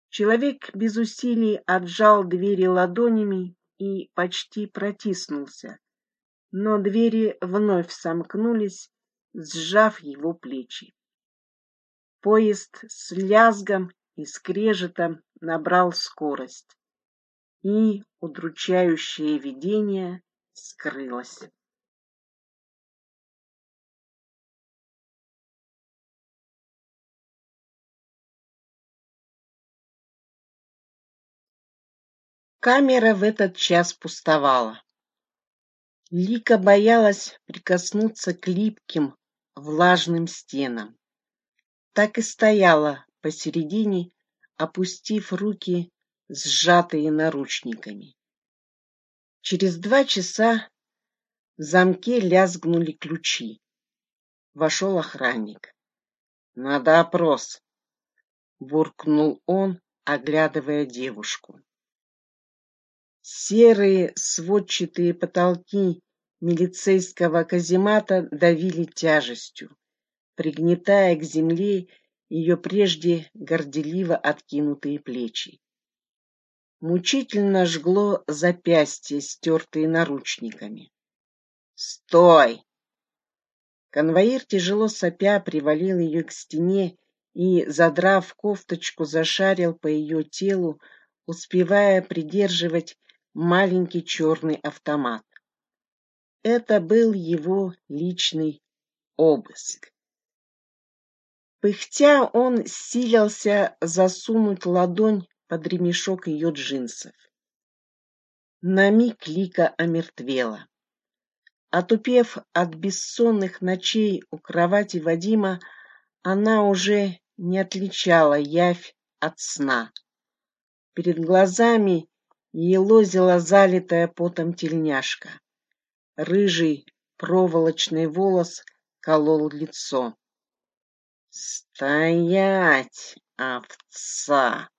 Человек без усилий отжал двери ладонями и почти протиснулся, но двери вновь сомкнулись, сжав его плечи. Поезд с лязгом и скрежетом набрал скорость, и удручающее видение скрылось. Камера в этот час пустовала. Лика боялась прикоснуться к липким, влажным стенам. Так и стояла посередине, опустив руки, сжатые наручниками. Через два часа в замке лязгнули ключи. Вошел охранник. «Надо опрос», — буркнул он, оглядывая девушку. Серые сводчатые потолки милицейского каземата давили тяжестью, пригнетая к земле ее прежде горделиво откинутые плечи. Мучительно жгло запястье, стертые наручниками. «Стой!» Конвоир, тяжело сопя, привалил ее к стене и, задрав кофточку, зашарил по ее телу, успевая придерживать маленький черный автомат. Это был его личный обыск. Пыхтя он силился засунуть ладонь под ремешок ее джинсов. На миг Лика омертвела. Отупев от бессонных ночей у кровати Вадима, она уже не отличала явь от сна. Перед глазами елозила залитая потом тельняшка. Рыжий проволочный волос колол лицо. «Стоять, овца!»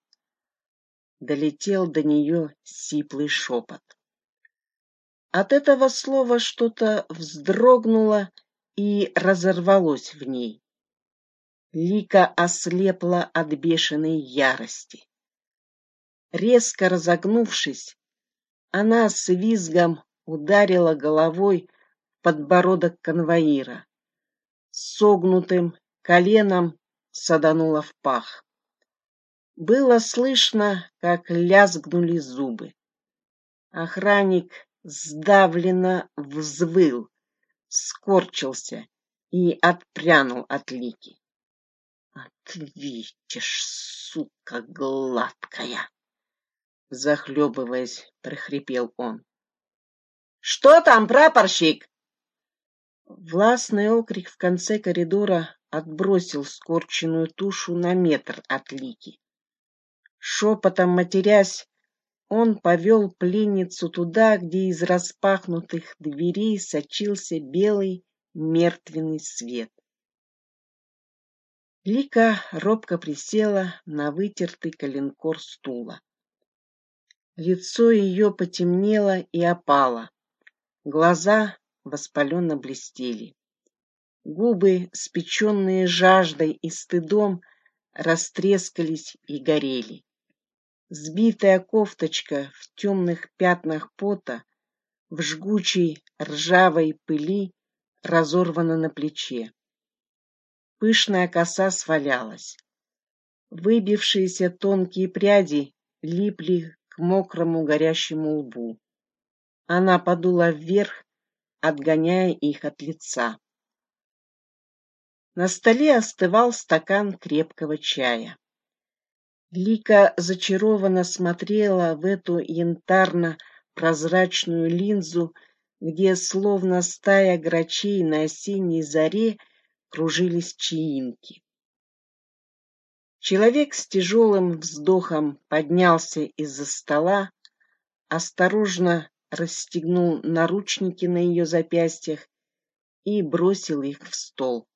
Долетел до нее сиплый шепот. От этого слова что-то вздрогнуло и разорвалось в ней. Лика ослепла от бешеной ярости. Резко разогнувшись, она с визгом ударила головой в подбородок конвоира. Согнутым коленом саданула в пах. Было слышно, как лязгнули зубы. Охранник сдавленно взвыл, скорчился и отпрянул от Лики. «Ответишь, сука гладкая!» Захлебываясь, прохрипел он. Что там, прапорщик? Властный окрик в конце коридора отбросил скорченную тушу на метр от Лики. Шепотом матерясь, он повел пленницу туда, где из распахнутых дверей сочился белый мертвенный свет. Лика робко присела на вытертый коленкор стула. Лицо ее потемнело и опало. Глаза воспаленно блестели. Губы, спеченные жаждой и стыдом, растрескались и горели. Сбитая кофточка в темных пятнах пота, в жгучей ржавой пыли, разорвана на плече. Пышная коса свалялась. Выбившиеся тонкие пряди липли к мокрому горящему лбу. Она подула вверх, отгоняя их от лица. На столе остывал стакан крепкого чая. Лика зачарованно смотрела в эту янтарно-прозрачную линзу, где, словно стая грачей на осенней заре, кружились чаинки. Человек с тяжелым вздохом поднялся из-за стола, осторожно расстегнул наручники на ее запястьях и бросил их в стол.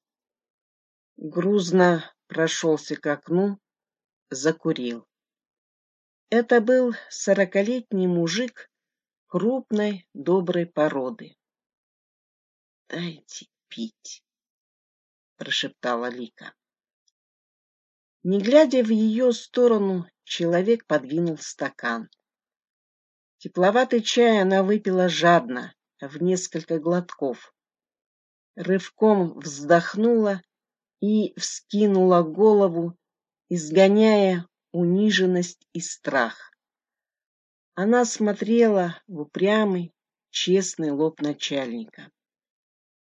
Грузно прошелся к окну, закурил. Это был сорокалетний мужик крупной, доброй породы. «Дайте пить», — прошептала Лика. Не глядя в ее сторону, человек подвинул стакан. Тепловатый чай она выпила жадно, в несколько глотков. Рывком вздохнула и вскинула голову, изгоняя униженность и страх. Она смотрела в упрямый, честный лоб начальника.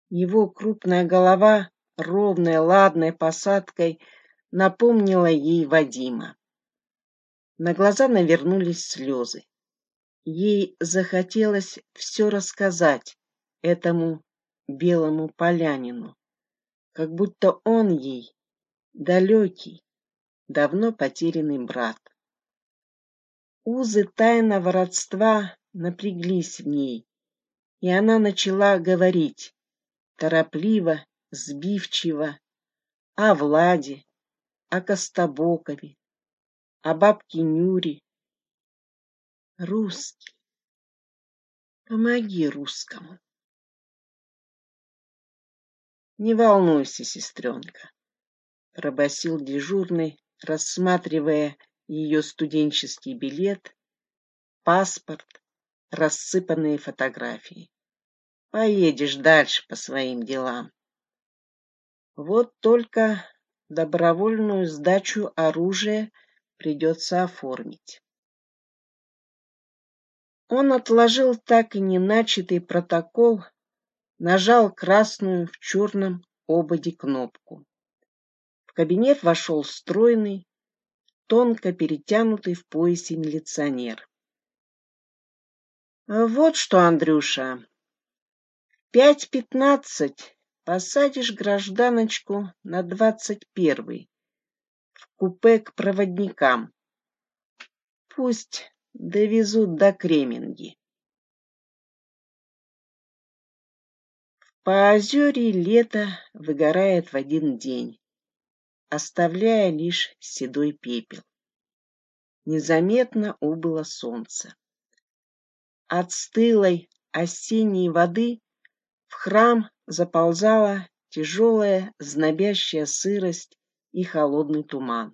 Его крупная голова, ровной ладной посадкой, напомнила ей Вадима. На глаза навернулись слезы. Ей захотелось все рассказать этому белому полянину, как будто он ей далекий, давно потерянный брат. Узы тайного родства напряглись в ней, и она начала говорить торопливо, сбивчиво о Владе, о Костобокове, о бабке Нюре. Русский, помоги русскому. Не волнуйся, сестренка, пробасил дежурный, рассматривая ее студенческий билет, паспорт, рассыпанные фотографии. Поедешь дальше по своим делам. Вот только добровольную сдачу оружия придется оформить. Он отложил так и не начатый протокол, нажал красную в черном ободе кнопку. В кабинет вошел стройный, тонко перетянутый в поясе милиционер. Вот что, Андрюша, пять пятнадцать посадишь гражданочку на двадцать первый в купе к проводникам. Пусть довезут до Кременги. В Поозерье лето выгорает в один день, оставляя лишь седой пепел. Незаметно убыло солнце. От стылой осенней воды в храм заползала тяжелая, знобящая сырость и холодный туман.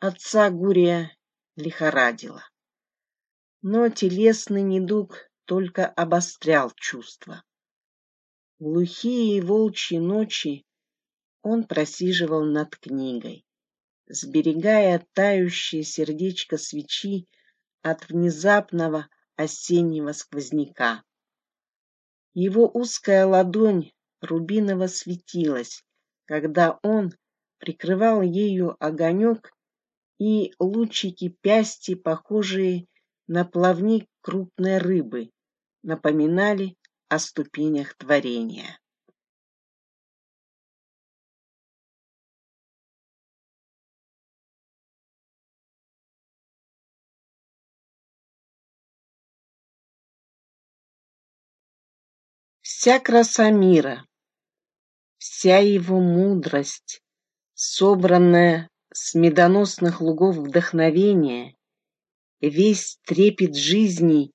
Отца Гурия лихорадило. Но телесный недуг только обострял чувства. Глухие волчьи ночи он просиживал над книгой, сберегая тающее сердечко свечи от внезапного осеннего сквозняка. Его узкая ладонь рубиново светилась, когда он прикрывал ею огонек, и лучики пясти, похожие на плавник крупной рыбы, напоминали о ступенях творения. Вся краса мира, вся его мудрость, собранная с медоносных лугов вдохновения, весь трепет жизни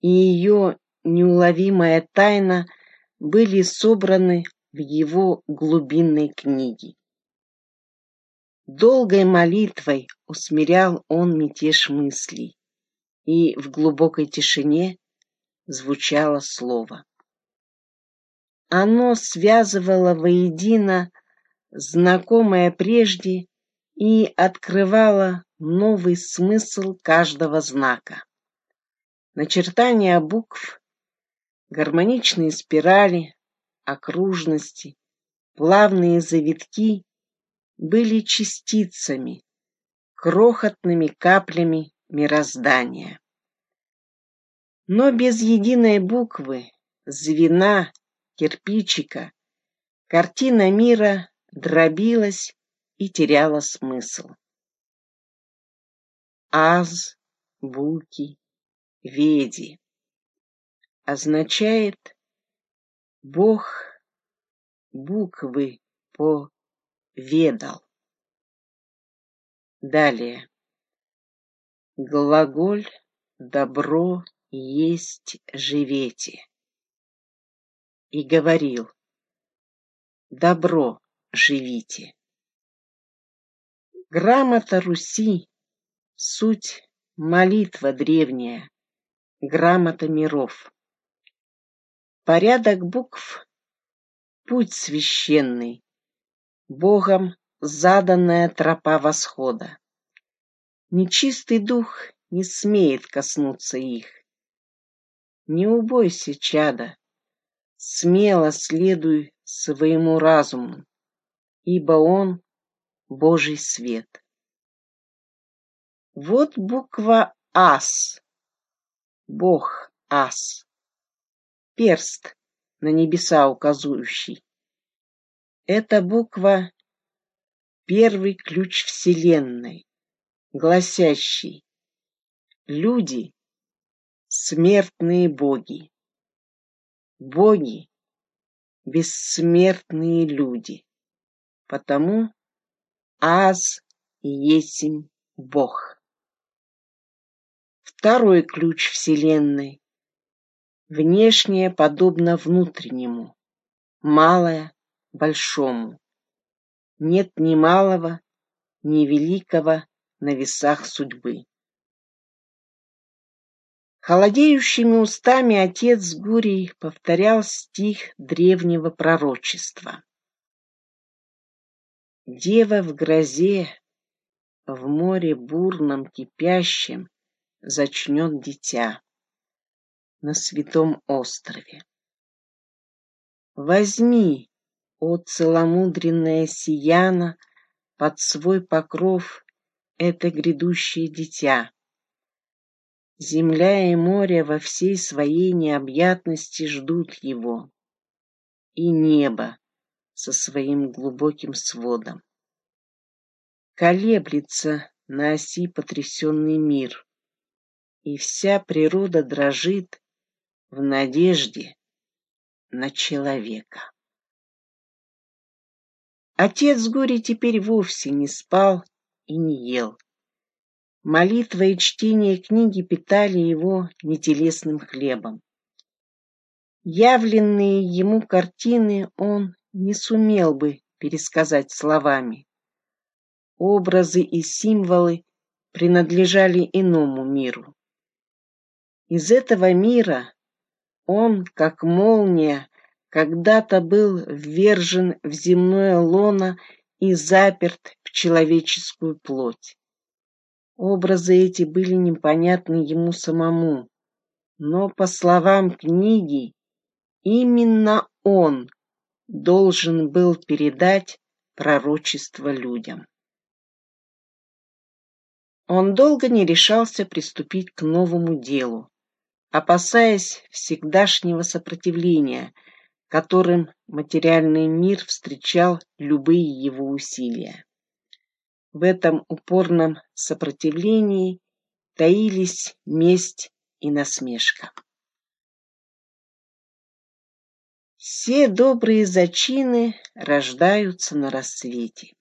и ее неуловимая тайна были собраны в его глубинной книге. Долгой молитвой усмирял он мятеж мыслей, и в глубокой тишине звучало слово. Оно связывало воедино знакомое прежде и открывало новый смысл каждого знака. Начертания букв, гармоничные спирали, окружности, плавные завитки были частицами, крохотными каплями мироздания. Но без единой буквы, звена кирпичика, картина мира дробилась и теряла смысл. Аз, буки, веди означает Бог буквы поведал. Далее. Глаголь добро есть живете. И говорил, добро живите. Грамота Руси — суть молитва древняя, грамота миров. Порядок букв — путь священный, Богом заданная тропа восхода. Нечистый дух не смеет коснуться их. Не убойся, чада, смело следуй своему разуму, ибо он — Божий свет. Вот буква Ас, Бог Ас, перст на небеса указующий. Эта буква — первый ключ Вселенной, гласящий «Люди — смертные боги, боги — бессмертные люди, потому Аз есмь Бог». Второй ключ Вселенной. Внешнее подобно внутреннему, малое — большому. Нет ни малого, ни великого на весах судьбы. Холодеющими устами отец Гурий повторял стих древнего пророчества. Дева в грозе, в море бурном кипящем, зачнет дитя на святом острове. Возьми, о целомудренная сияна, под свой покров это грядущее дитя. Земля и море во всей своей необъятности ждут его, и небо со своим глубоким сводом. Колеблется на оси потрясенный мир, и вся природа дрожит в надежде на человека. Отец горе теперь вовсе не спал и не ел. Молитва и чтение книги питали его нетелесным хлебом. Явленные ему картины он не сумел бы пересказать словами. Образы и символы принадлежали иному миру. Из этого мира он, как молния, когда-то был ввержен в земное лоно и заперт в человеческую плоть. Образы эти были непонятны ему самому, но, по словам книги, именно он должен был передать пророчество людям. Он долго не решался приступить к новому делу, опасаясь всегдашнего сопротивления, которым материальный мир встречал любые его усилия. В этом упорном сопротивлении таились месть и насмешка. Все добрые зачины рождаются на рассвете.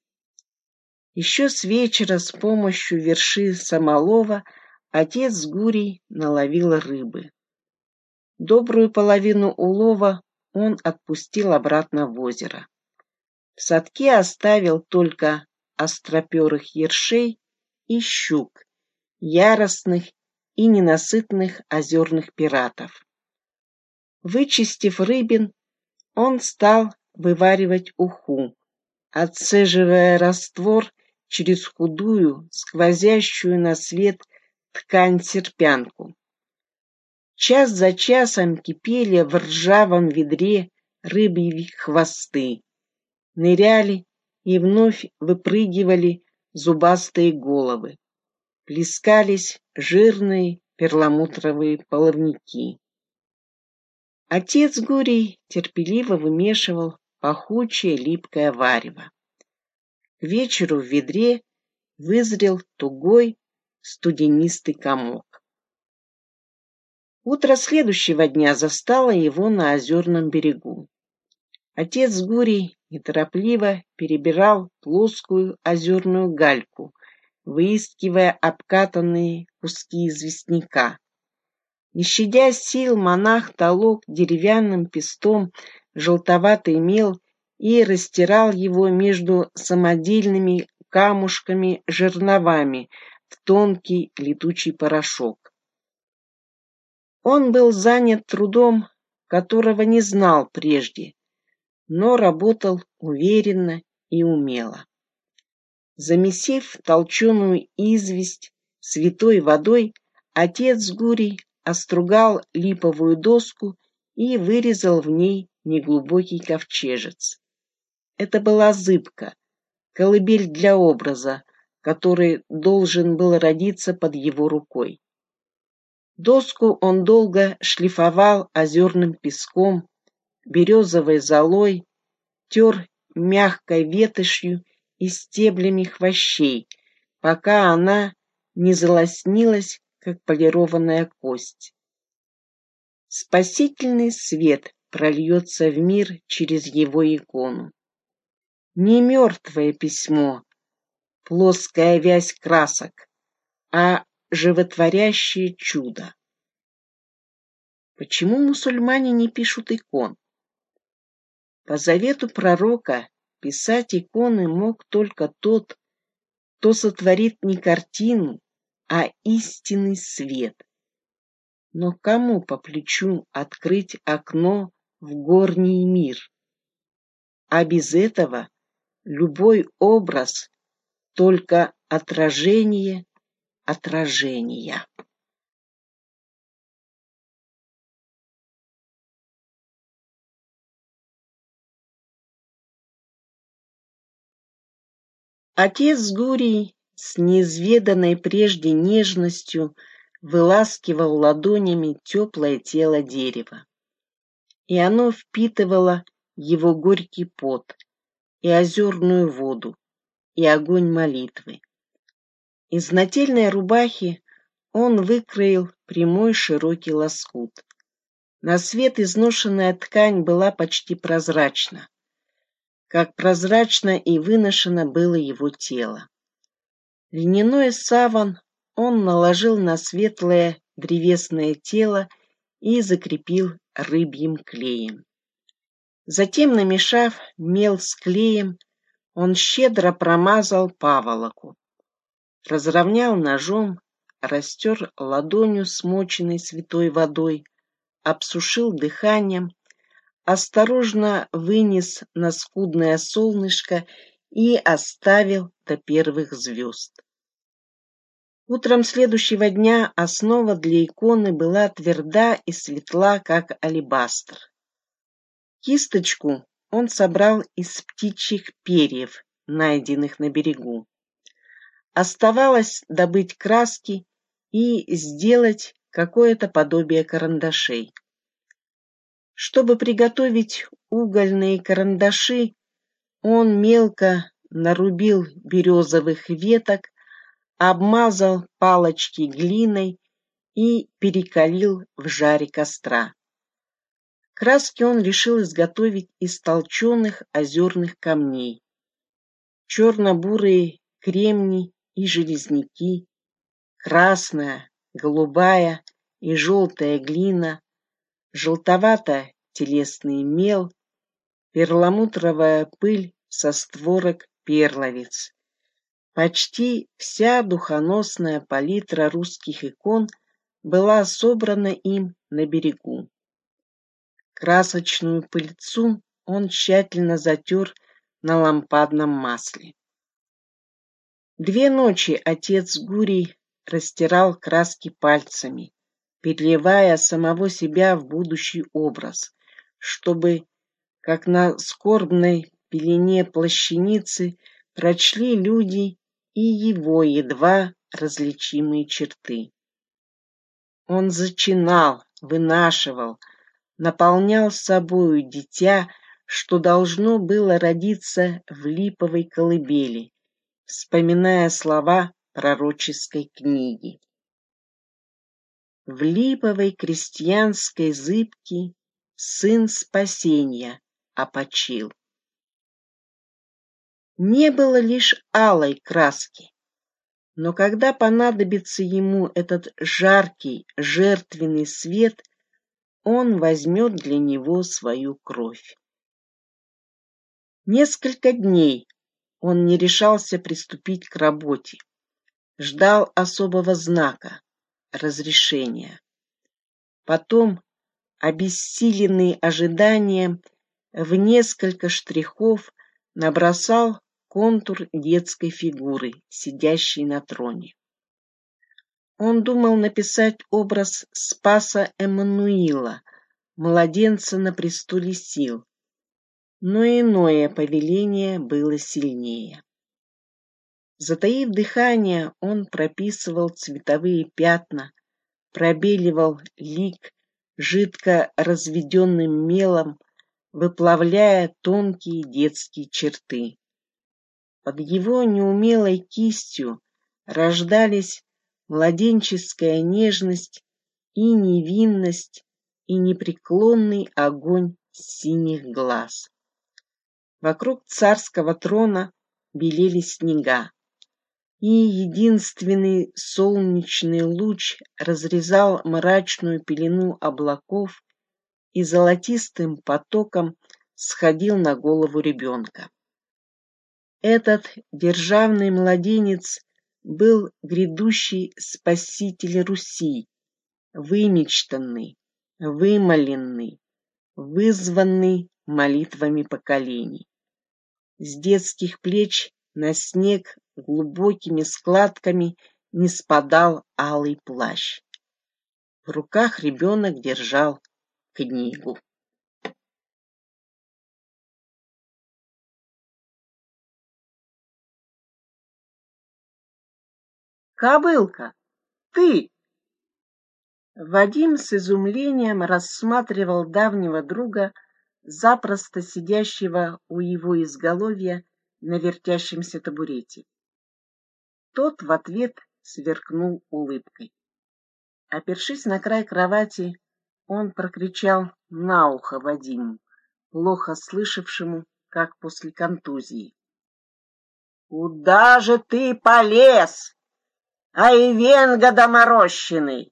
Еще с вечера с помощью верши самолова Отец Гурий наловил рыбы. Добрую половину улова он отпустил обратно в озеро. В садке оставил только остроперых ершей и щук, яростных и ненасытных озерных пиратов. Вычистив рыбин, он стал вываривать уху, отцеживая раствор через худую, сквозящую на свет ткань-серпянку. Час за часом кипели в ржавом ведре рыбьи хвосты, ныряли и вновь выпрыгивали зубастые головы, плескались жирные перламутровые половники. Отец Гурий терпеливо вымешивал пахучее липкое варево. К вечеру в ведре вызрел тугой студенистый комок. Утро следующего дня застало его на озерном берегу. Отец Гурий неторопливо перебирал плоскую озерную гальку, выискивая обкатанные куски известняка. Не щадя сил, монах толок деревянным пестом желтоватый мел и растирал его между самодельными камушками-жерновами в тонкий летучий порошок. Он был занят трудом, которого не знал прежде, но работал уверенно и умело. Замесив толченую известь святой водой, отец Гурий остругал липовую доску и вырезал в ней неглубокий ковчежец. Это была зыбка, колыбель для образа, который должен был родиться под его рукой. Доску он долго шлифовал озерным песком, березовой золой, тер мягкой ветошью и стеблями хвощей, пока она не залоснилась, как полированная кость. Спасительный свет прольется в мир через его икону. Не мертвое письмо, плоская вязь красок, а животворящее чудо. Почему мусульмане не пишут икон? По завету пророка писать иконы мог только тот, кто сотворит не картину, а истинный свет. Но кому по плечу открыть окно в горний мир? А без этого любой образ только отражение отражения. Отец Гурий с неизведанной прежде нежностью выласкивал ладонями теплое тело дерева. И оно впитывало его горький пот, и озерную воду, и огонь молитвы. Из нательной рубахи он выкроил прямой широкий лоскут. На свет изношенная ткань была почти прозрачна, как прозрачно и выношено было его тело. Льняной саван он наложил на светлое древесное тело и закрепил рыбьим клеем. Затем, намешав мел с клеем, он щедро промазал паволоку разровнял ножом, растер ладонью, смоченной святой водой, обсушил дыханием, осторожно вынес на скудное солнышко и оставил до первых звезд. Утром следующего дня основа для иконы была тверда и светла, как алебастр. Кисточку он собрал из птичьих перьев, найденных на берегу. Оставалось добыть краски и сделать какое-то подобие карандашей. Чтобы приготовить угольные карандаши, он мелко нарубил березовых веток, обмазал палочки глиной и перекалил в жаре костра. Краски он решил изготовить из толченых озерных камней. Черно-бурые кремний и железняки, красная, голубая и желтая глина, желтовато-телесный мел, перламутровая пыль со створок перловиц. Почти вся духоносная палитра русских икон была собрана им на берегу. Красочную пыльцу он тщательно затер на лампадном масле. Две ночи отец Гурий растирал краски пальцами, переливая самого себя в будущий образ, чтобы, как на скорбной пелене плащаницы, прочли люди и его едва различимые черты. Он зачинал, вынашивал, наполнял собою дитя, что должно было родиться в липовой колыбели, вспоминая слова пророческой книги. В липовой крестьянской зыбке сын спасения опочил. Не было лишь алой краски, но когда понадобится ему этот жаркий, жертвенный свет, он возьмет для него свою кровь. Несколько дней он не решался приступить к работе, ждал особого знака, разрешения. Потом, обессиленный ожиданием, в несколько штрихов набросал контур детской фигуры, сидящей на троне. Он думал написать образ Спаса Эммануила, младенца на престоле сил, но иное повеление было сильнее. Затаив дыхание, он прописывал цветовые пятна, пробеливал лик жидко разведенным мелом, выплавляя тонкие детские черты. Под его неумелой кистью рождались младенческая нежность и невинность и непреклонный огонь синих глаз. Вокруг царского трона белели снега, и единственный солнечный луч разрезал мрачную пелену облаков и золотистым потоком сходил на голову ребенка. Этот державный младенец был грядущий спаситель Руси, вымечтанный, вымоленный, вызванный молитвами поколений. С детских плеч на снег глубокими складками не спадал алый плащ. В руках ребенок держал книгу. Кобылка, ты! Вадим с изумлением рассматривал давнего друга, запросто сидящего у его изголовья на вертящемся табурете. Тот в ответ сверкнул улыбкой. Опершись на край кровати, он прокричал на ухо Вадиму, плохо слышавшему, как после контузии. «Куда же ты полез, Айвенга доморощенный?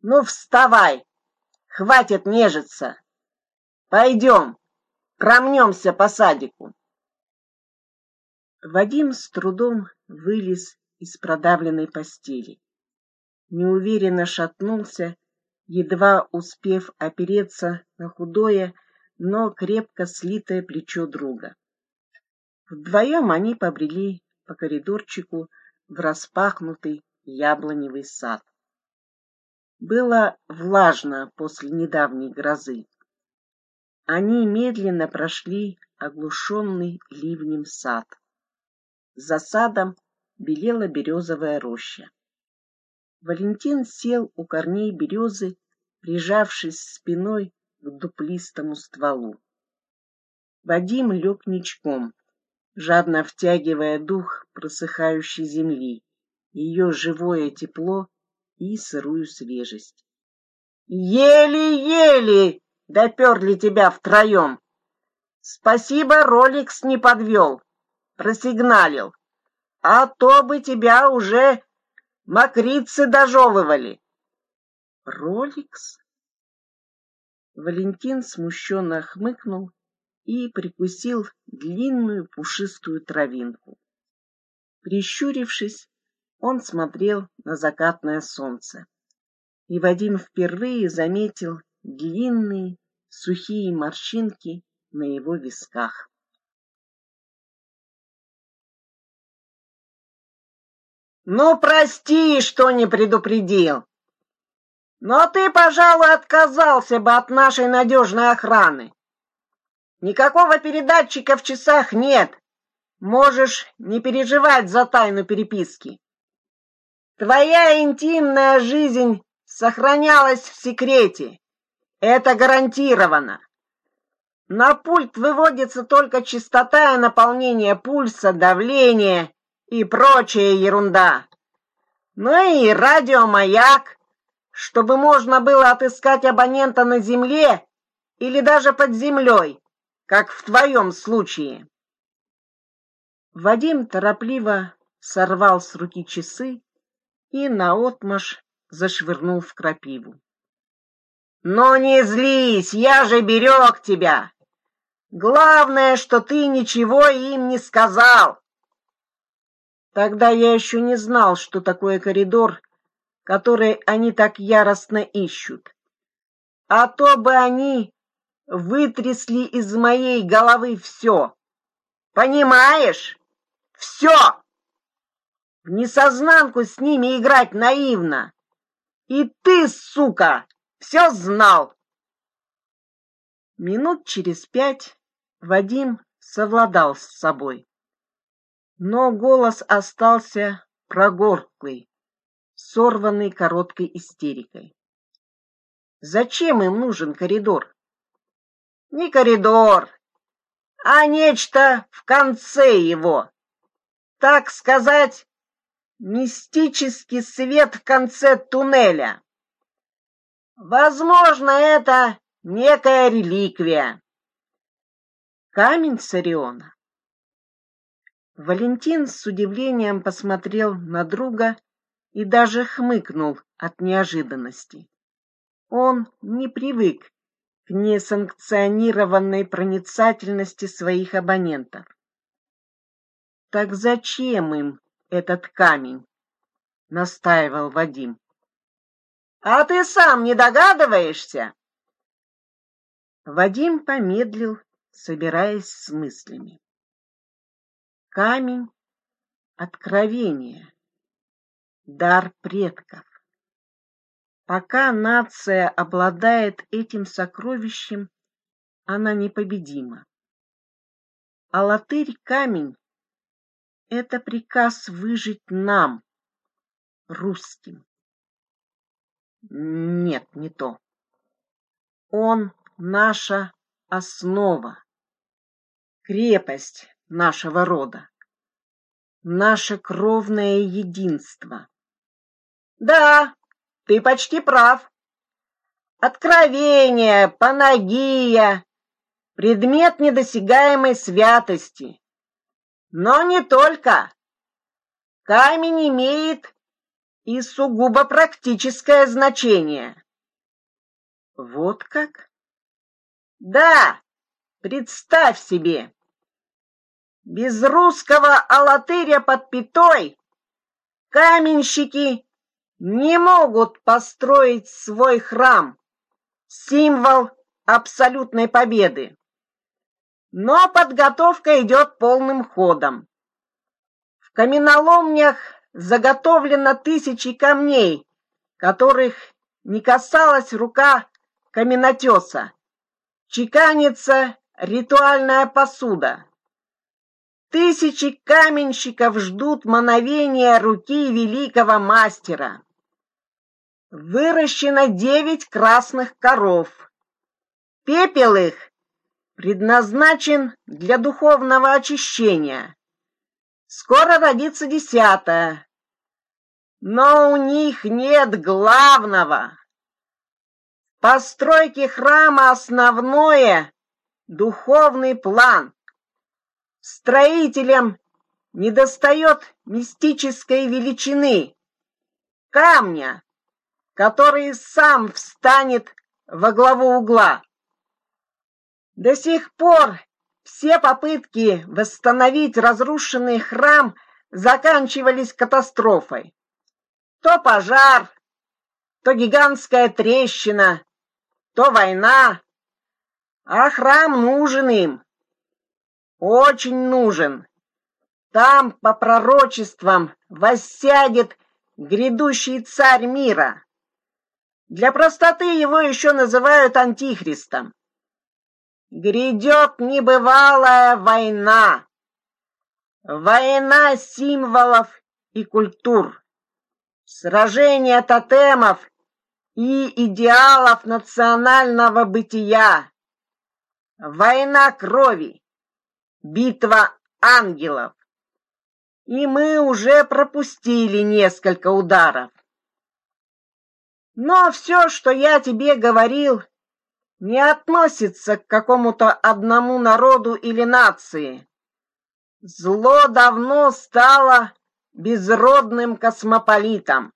Ну, вставай, хватит нежиться. Пойдем, промнемся по садику». Вадим с трудом вылез из продавленной постели. Неуверенно шатнулся, едва успев опереться на худое, но крепко слитое плечо друга. Вдвоем они побрели по коридорчику в распахнутый яблоневый сад. Было влажно после недавней грозы. Они медленно прошли оглушенный ливнем сад. За садом белела березовая роща. Валентин сел у корней березы, прижавшись спиной к дуплистому стволу. Вадим лег ничком, жадно втягивая дух просыхающей земли, ее живое тепло и сырую свежесть. «Еле-еле доперли тебя втроем! Спасибо, Роликс не подвел!» Просигналил, а то бы тебя уже мокрицы дожевывали. Роликс? Валентин смущенно хмыкнул и прикусил длинную пушистую травинку. Прищурившись, он смотрел на закатное солнце. И Вадим впервые заметил длинные сухие морщинки на его висках. Ну, прости, что не предупредил. Но ты, пожалуй, отказался бы от нашей надежной охраны. Никакого передатчика в часах нет. Можешь не переживать за тайну переписки. Твоя интимная жизнь сохранялась в секрете. Это гарантированно. На пульт выводится только частота и наполнение пульса, давление и прочая ерунда. Ну и радиомаяк, чтобы можно было отыскать абонента на земле или даже под землей, как в твоем случае. Вадим торопливо сорвал с руки часы и наотмашь зашвырнул в крапиву. «Но не злись, я же берег тебя! Главное, что ты ничего им не сказал!» Тогда я еще не знал, что такое коридор, который они так яростно ищут. А то бы они вытрясли из моей головы все. Понимаешь? Все! В несознанку с ними играть наивно. И ты, сука, все знал. Минут через пять Вадим совладал с собой. Но голос остался прогорклый, сорванный короткой истерикой. Зачем им нужен коридор? Не коридор, а нечто в конце его. Так сказать, мистический свет в конце туннеля. Возможно, это некая реликвия. Камень Сариона. Валентин с удивлением посмотрел на друга и даже хмыкнул от неожиданности. Он не привык к несанкционированной проницательности своих абонентов. Так зачем им этот камень? настаивал Вадим. А ты сам не догадываешься? Вадим помедлил, собираясь с мыслями. Камень откровения, дар предков. Пока нация обладает этим сокровищем, она непобедима. А латырь камень — это приказ выжить нам, русским. Нет, не то. Он наша основа, крепость нашего рода, наше кровное единство. Да, ты почти прав. Откровение, панагия, предмет недосягаемой святости. Но не только. Камень имеет и сугубо практическое значение. Вот как? Да, представь себе. Без русского алатыря под пятой каменщики не могут построить свой храм, символ абсолютной победы. Но подготовка идет полным ходом. В каменоломнях заготовлено тысячи камней, которых не касалась рука каменотеса. Чеканится ритуальная посуда. Тысячи каменщиков ждут мановения руки великого мастера. Выращено девять красных коров. Пепел их предназначен для духовного очищения. Скоро родится десятая. Но у них нет главного. В постройке храма основное — духовный план. Строителям недостает мистической величины, камня, который сам встанет во главу угла. До сих пор все попытки восстановить разрушенный храм заканчивались катастрофой. То пожар, то гигантская трещина, то война. А храм нужен им. Очень нужен. Там, по пророчествам, воссядет грядущий царь мира. Для простоты его еще называют антихристом. Грядет небывалая война. Война символов и культур. Сражение тотемов и идеалов национального бытия. война крови, битва ангелов. И мы уже пропустили несколько ударов. Но все, что я тебе говорил, не относится к какому-то одному народу или нации. Зло давно стало безродным космополитом.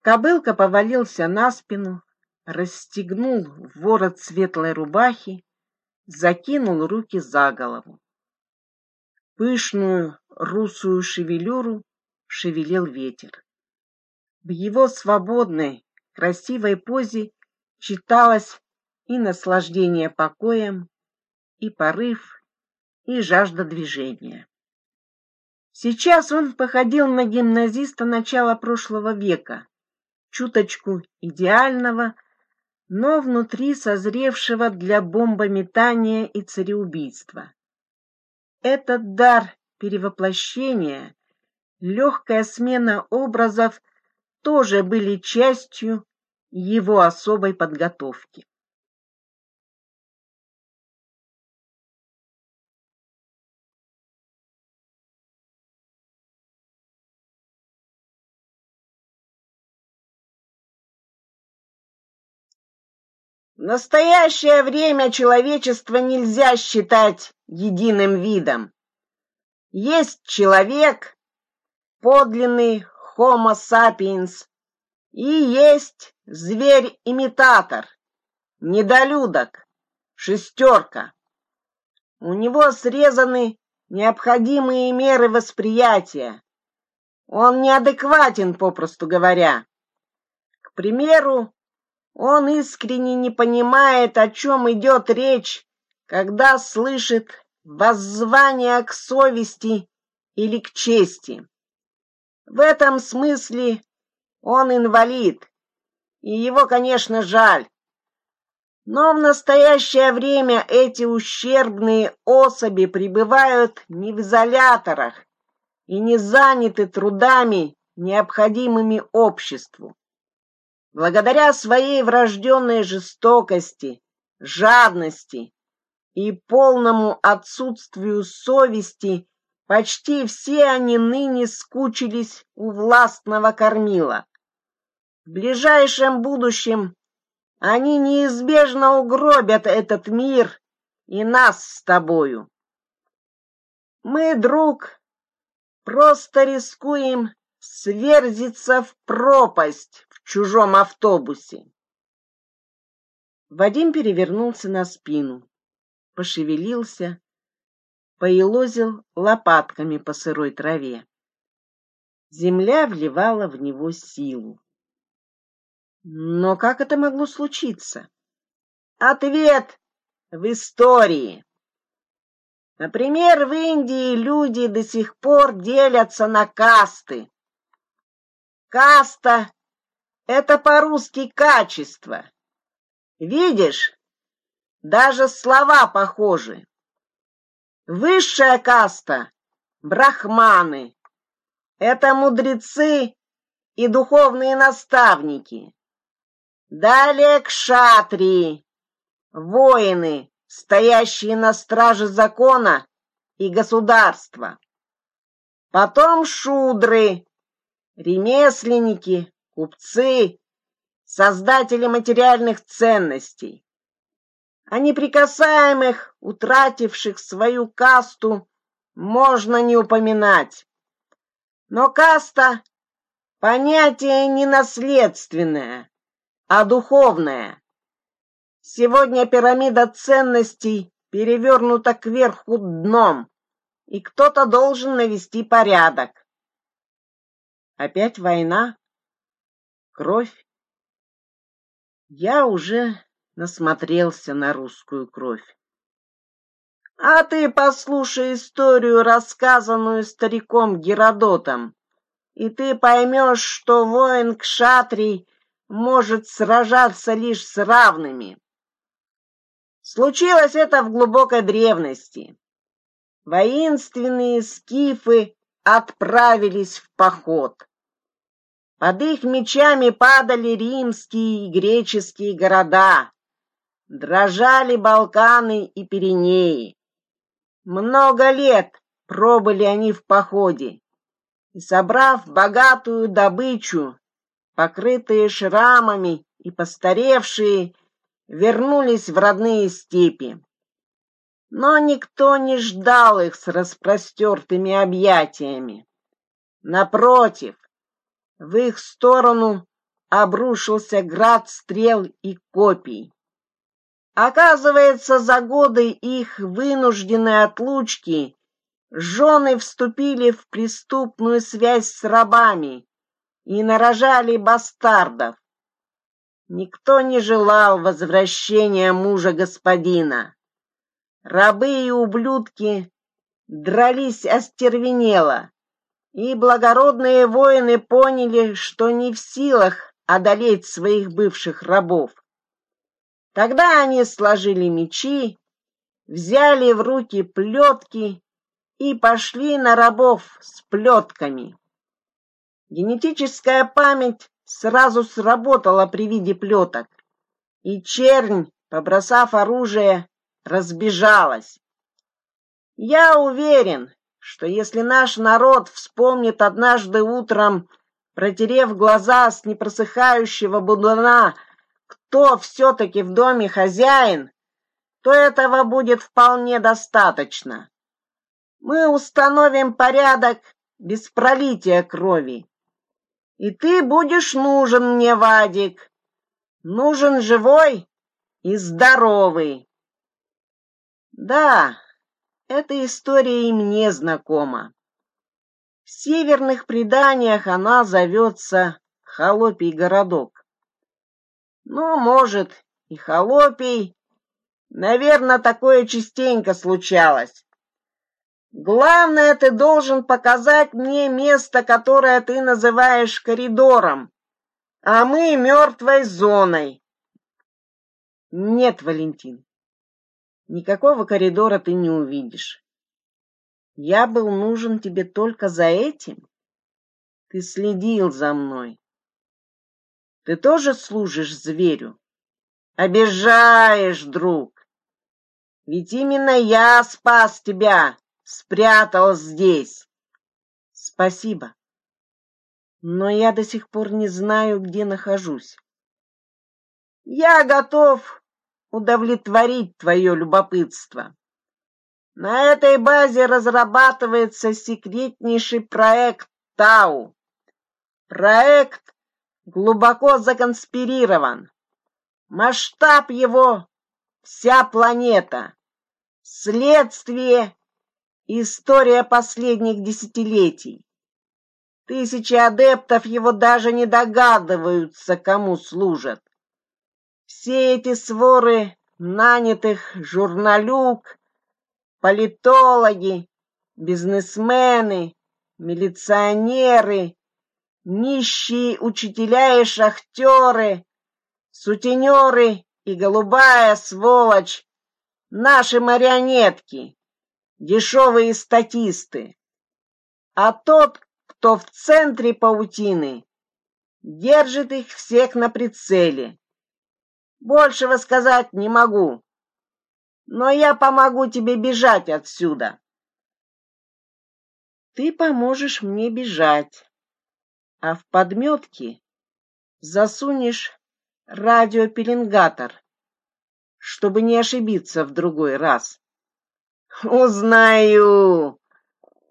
Кобылка повалился на спину, расстегнул ворот светлой рубахи, закинул руки за голову. Пышную русую шевелюру шевелил ветер. В его свободной, красивой позе читалось и наслаждение покоем, и порыв, и жажда движения. Сейчас он походил на гимназиста начала прошлого века, чуточку идеального, но внутри созревшего для бомбометания и цареубийства. Этот дар перевоплощения, легкая смена образов тоже были частью его особой подготовки. Настоящее время человечество нельзя считать единым видом. Есть человек, подлинный Homo sapiens, и есть зверь-имитатор, недолюдок, шестерка. У него срезаны необходимые меры восприятия. Он неадекватен, попросту говоря. К примеру, он искренне не понимает, о чем идет речь, когда слышит воззвание к совести или к чести. В этом смысле он инвалид, и его, конечно, жаль. Но в настоящее время эти ущербные особи пребывают не в изоляторах и не заняты трудами, необходимыми обществу. Благодаря своей врожденной жестокости, жадности и полному отсутствию совести почти все они ныне скучились у властного кормила. В ближайшем будущем они неизбежно угробят этот мир и нас с тобою. Мы, друг, просто рискуем сверзиться в пропасть чужом автобусе. Вадим перевернулся на спину, пошевелился, поелозил лопатками по сырой траве. Земля вливала в него силу. Но как это могло случиться? Ответ в истории. Например, в Индии люди до сих пор делятся на касты. Каста — это по-русски качество. Видишь, даже слова похожи. Высшая каста — брахманы. Это мудрецы и духовные наставники. Далее кшатрии, воины, стоящие на страже закона и государства. Потом шудры, ремесленники, купцы, создатели материальных ценностей. О неприкасаемых, утративших свою касту, можно не упоминать. Но каста — понятие не наследственное, а духовное. Сегодня пирамида ценностей перевернута кверху дном, и кто-то должен навести порядок. Опять война? Кровь? Я уже насмотрелся на русскую кровь. А ты послушай историю, рассказанную стариком Геродотом, и ты поймешь, что воин Кшатрий может сражаться лишь с равными. Случилось это в глубокой древности. Воинственные скифы отправились в поход. Под их мечами падали римские и греческие города, дрожали Балканы и Пиренеи. Много лет пробыли они в походе, и, собрав богатую добычу, покрытые шрамами и постаревшие, вернулись в родные степи. Но никто не ждал их с распростертыми объятиями. Напротив, в их сторону обрушился град стрел и копий. Оказывается, за годы их вынужденной отлучки жены вступили в преступную связь с рабами и нарожали бастардов. Никто не желал возвращения мужа господина. Рабы и ублюдки дрались остервенело, и благородные воины поняли, что не в силах одолеть своих бывших рабов. Тогда они сложили мечи, взяли в руки плетки и пошли на рабов с плетками. Генетическая память сразу сработала при виде плеток, и чернь, побросав оружие, разбежалась. Я уверен, что если наш народ вспомнит однажды утром, протерев глаза с непросыхающего будуна, кто все-таки в доме хозяин, то этого будет вполне достаточно. Мы установим порядок без пролития крови. И ты будешь нужен мне, Вадик. Нужен живой и здоровый. Да, эта история и мне знакома. В северных преданиях она зовется Холопий городок. Ну, может, и Холопий. Наверное, такое частенько случалось. Главное, ты должен показать мне место, которое ты называешь коридором, а мы мертвой зоной. Нет, Валентин, Никакого коридора ты не увидишь. Я был нужен тебе только за этим. Ты следил за мной. Ты тоже служишь зверю? Обижаешь, друг. Ведь именно я спас тебя, спрятал здесь. Спасибо. Но я до сих пор не знаю, где нахожусь. Я готов удовлетворить твое любопытство. На этой базе разрабатывается секретнейший проект Тау. Проект глубоко законспирирован. Масштаб его — вся планета. Следствие — история последних десятилетий. Тысячи адептов его даже не догадываются, кому служат. Все эти своры нанятых журналюк, политологи, бизнесмены, милиционеры, нищие учителя и шахтеры, сутенеры и голубая сволочь, наши марионетки, дешевые статисты. А тот, кто в центре паутины, держит их всех на прицеле. Большего сказать не могу. Но я помогу тебе бежать отсюда. Ты поможешь мне бежать, а в подметке засунешь радиопеленгатор, чтобы не ошибиться в другой раз. Узнаю,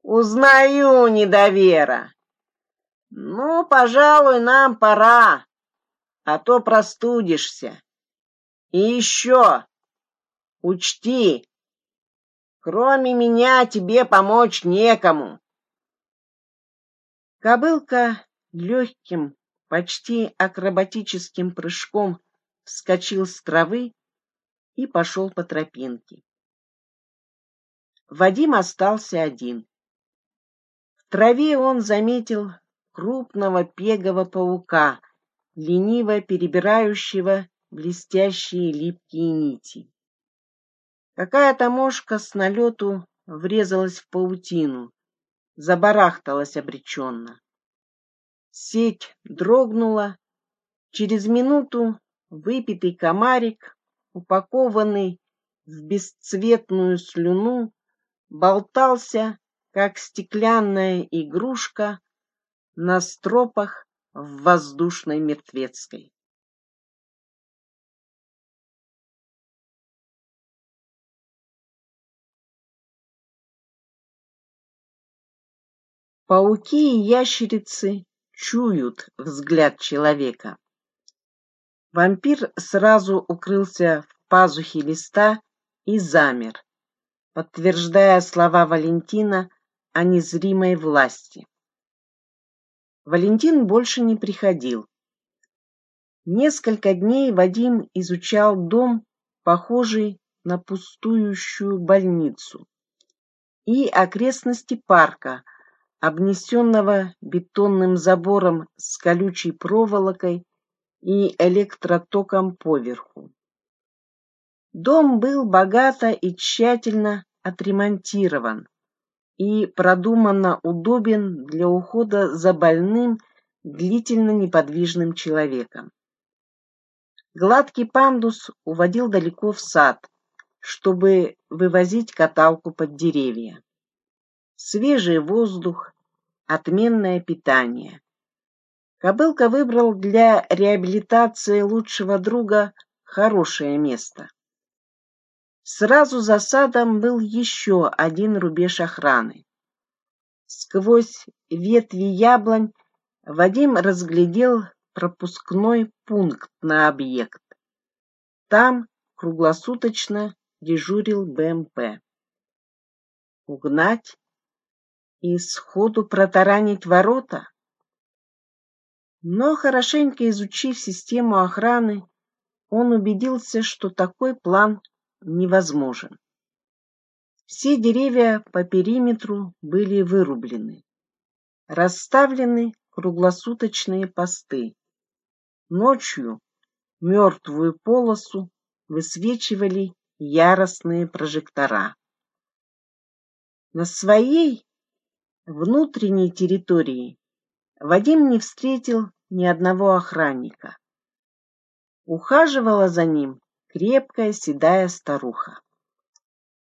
узнаю недовера. Ну, пожалуй, нам пора, а то простудишься. И еще, учти, кроме меня тебе помочь некому. Кобылка легким, почти акробатическим прыжком вскочил с травы и пошел по тропинке. Вадим остался один. В траве он заметил крупного пегого паука, лениво перебирающего блестящие липкие нити. Какая-то мошка с налету врезалась в паутину, забарахталась обреченно. Сеть дрогнула, через минуту выпитый комарик упакованный в бесцветную слюну, болтался, как стеклянная игрушка, на стропах в воздушной мертвецкой. Пауки и ящерицы чуют взгляд человека. Вампир сразу укрылся в пазухе листа и замер, подтверждая слова Валентина о незримой власти. Валентин больше не приходил. Несколько дней Вадим изучал дом, похожий на пустующую больницу, и окрестности парка, обнесенного бетонным забором с колючей проволокой и электротоком поверху. Дом был богато и тщательно отремонтирован и продуманно удобен для ухода за больным, длительно неподвижным человеком. Гладкий пандус уводил далеко в сад, чтобы вывозить каталку под деревья. Свежий воздух, отменное питание. Кобылка выбрал для реабилитации лучшего друга хорошее место. Сразу за садом был еще один рубеж охраны. Сквозь ветви яблонь Вадим разглядел пропускной пункт на объект. Там круглосуточно дежурил БМП. Угнать и сходу протаранить ворота? Но, хорошенько изучив систему охраны, он убедился, что такой план невозможен. Все деревья по периметру были вырублены. Расставлены круглосуточные посты. Ночью мертвую полосу высвечивали яростные прожектора. На своей внутренней территории Вадим не встретил ни одного охранника. Ухаживала за ним крепкая седая старуха.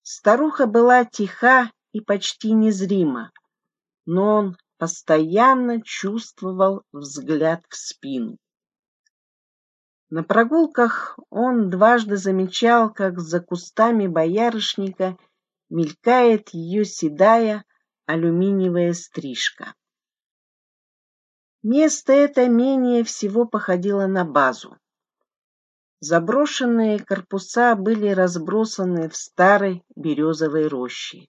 Старуха была тиха и почти незрима, но он постоянно чувствовал взгляд в спину. На прогулках он дважды замечал, как за кустами боярышника мелькает ее седая алюминиевая стрижка. Место это менее всего походило на базу. Заброшенные корпуса были разбросаны в старой березовой роще.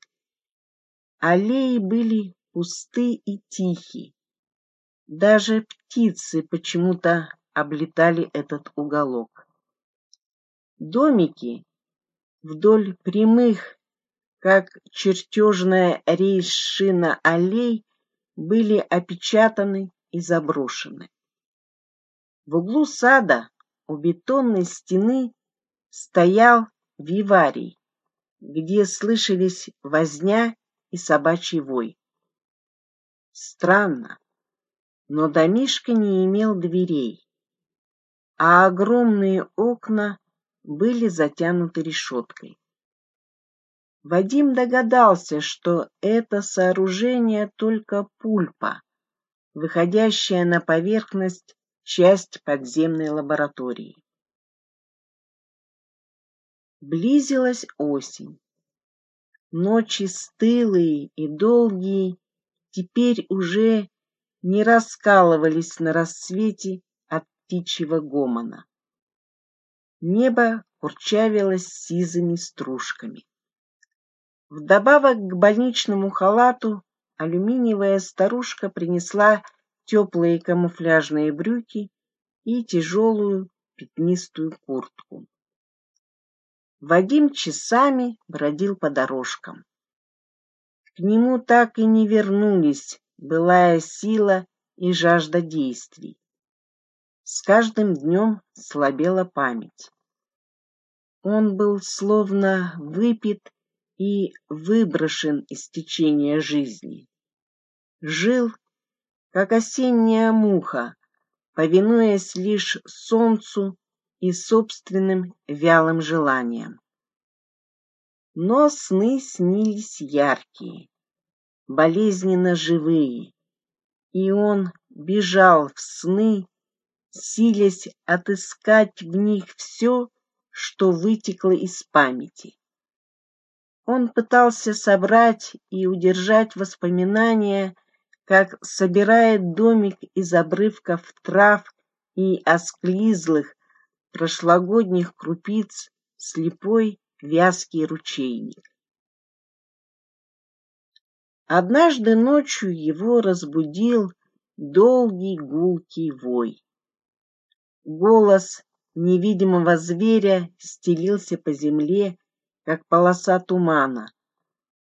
Аллеи были пусты и тихи. Даже птицы почему-то облетали этот уголок. Домики вдоль прямых, как чертежная рейс-шина аллей, были опечатаны и заброшены. В углу сада у бетонной стены стоял виварий, где слышались возня и собачий вой. Странно, но домишко не имел дверей, а огромные окна были затянуты решеткой. Вадим догадался, что это сооружение только пульпа, выходящая на поверхность часть подземной лаборатории. Близилась осень. Ночи стылые и долгие теперь уже не раскалывались на рассвете от птичьего гомона. Небо курчавилось сизыми стружками. Вдобавок к больничному халату алюминиевая старушка принесла теплые камуфляжные брюки и тяжелую пятнистую куртку. Вадим часами бродил по дорожкам. К нему так и не вернулись былая сила и жажда действий. С каждым днем слабела память. Он был словно выпит и выброшен из течения жизни. Жил как осенняя муха, повинуясь лишь солнцу и собственным вялым желанием. Но сны снились яркие, болезненно живые, и он бежал в сны, силясь отыскать в них все, что вытекло из памяти. Он пытался собрать и удержать воспоминания, как собирает домик из обрывков трав и осклизлых прошлогодних крупиц слепой вязкий ручейник. Однажды ночью его разбудил долгий гулкий вой. Голос невидимого зверя стелился по земле, как полоса тумана.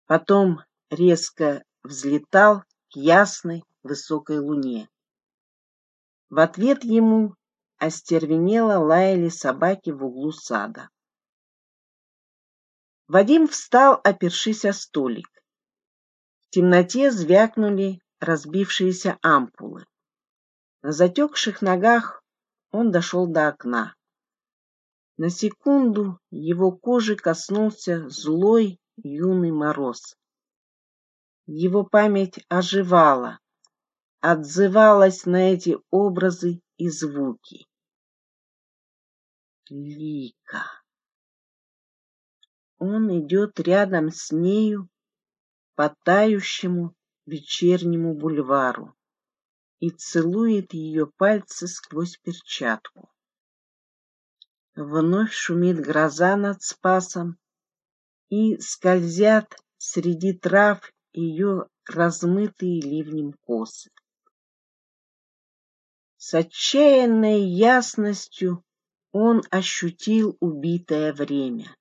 Потом резко взлетал к ясной высокой луне. В ответ ему остервенело лаяли собаки в углу сада. Вадим встал, опершись о столик. В темноте звякнули разбившиеся ампулы. На затекших ногах он дошел до окна. На секунду его кожи коснулся злой юный мороз. Его память оживала, отзывалась на эти образы и звуки. Лика. Он идет рядом с нею по тающему вечернему бульвару и целует ее пальцы сквозь перчатку. Вновь шумит гроза над Спасом, и скользят среди трав ее размытые ливнем косы. С отчаянной ясностью он ощутил убитое время.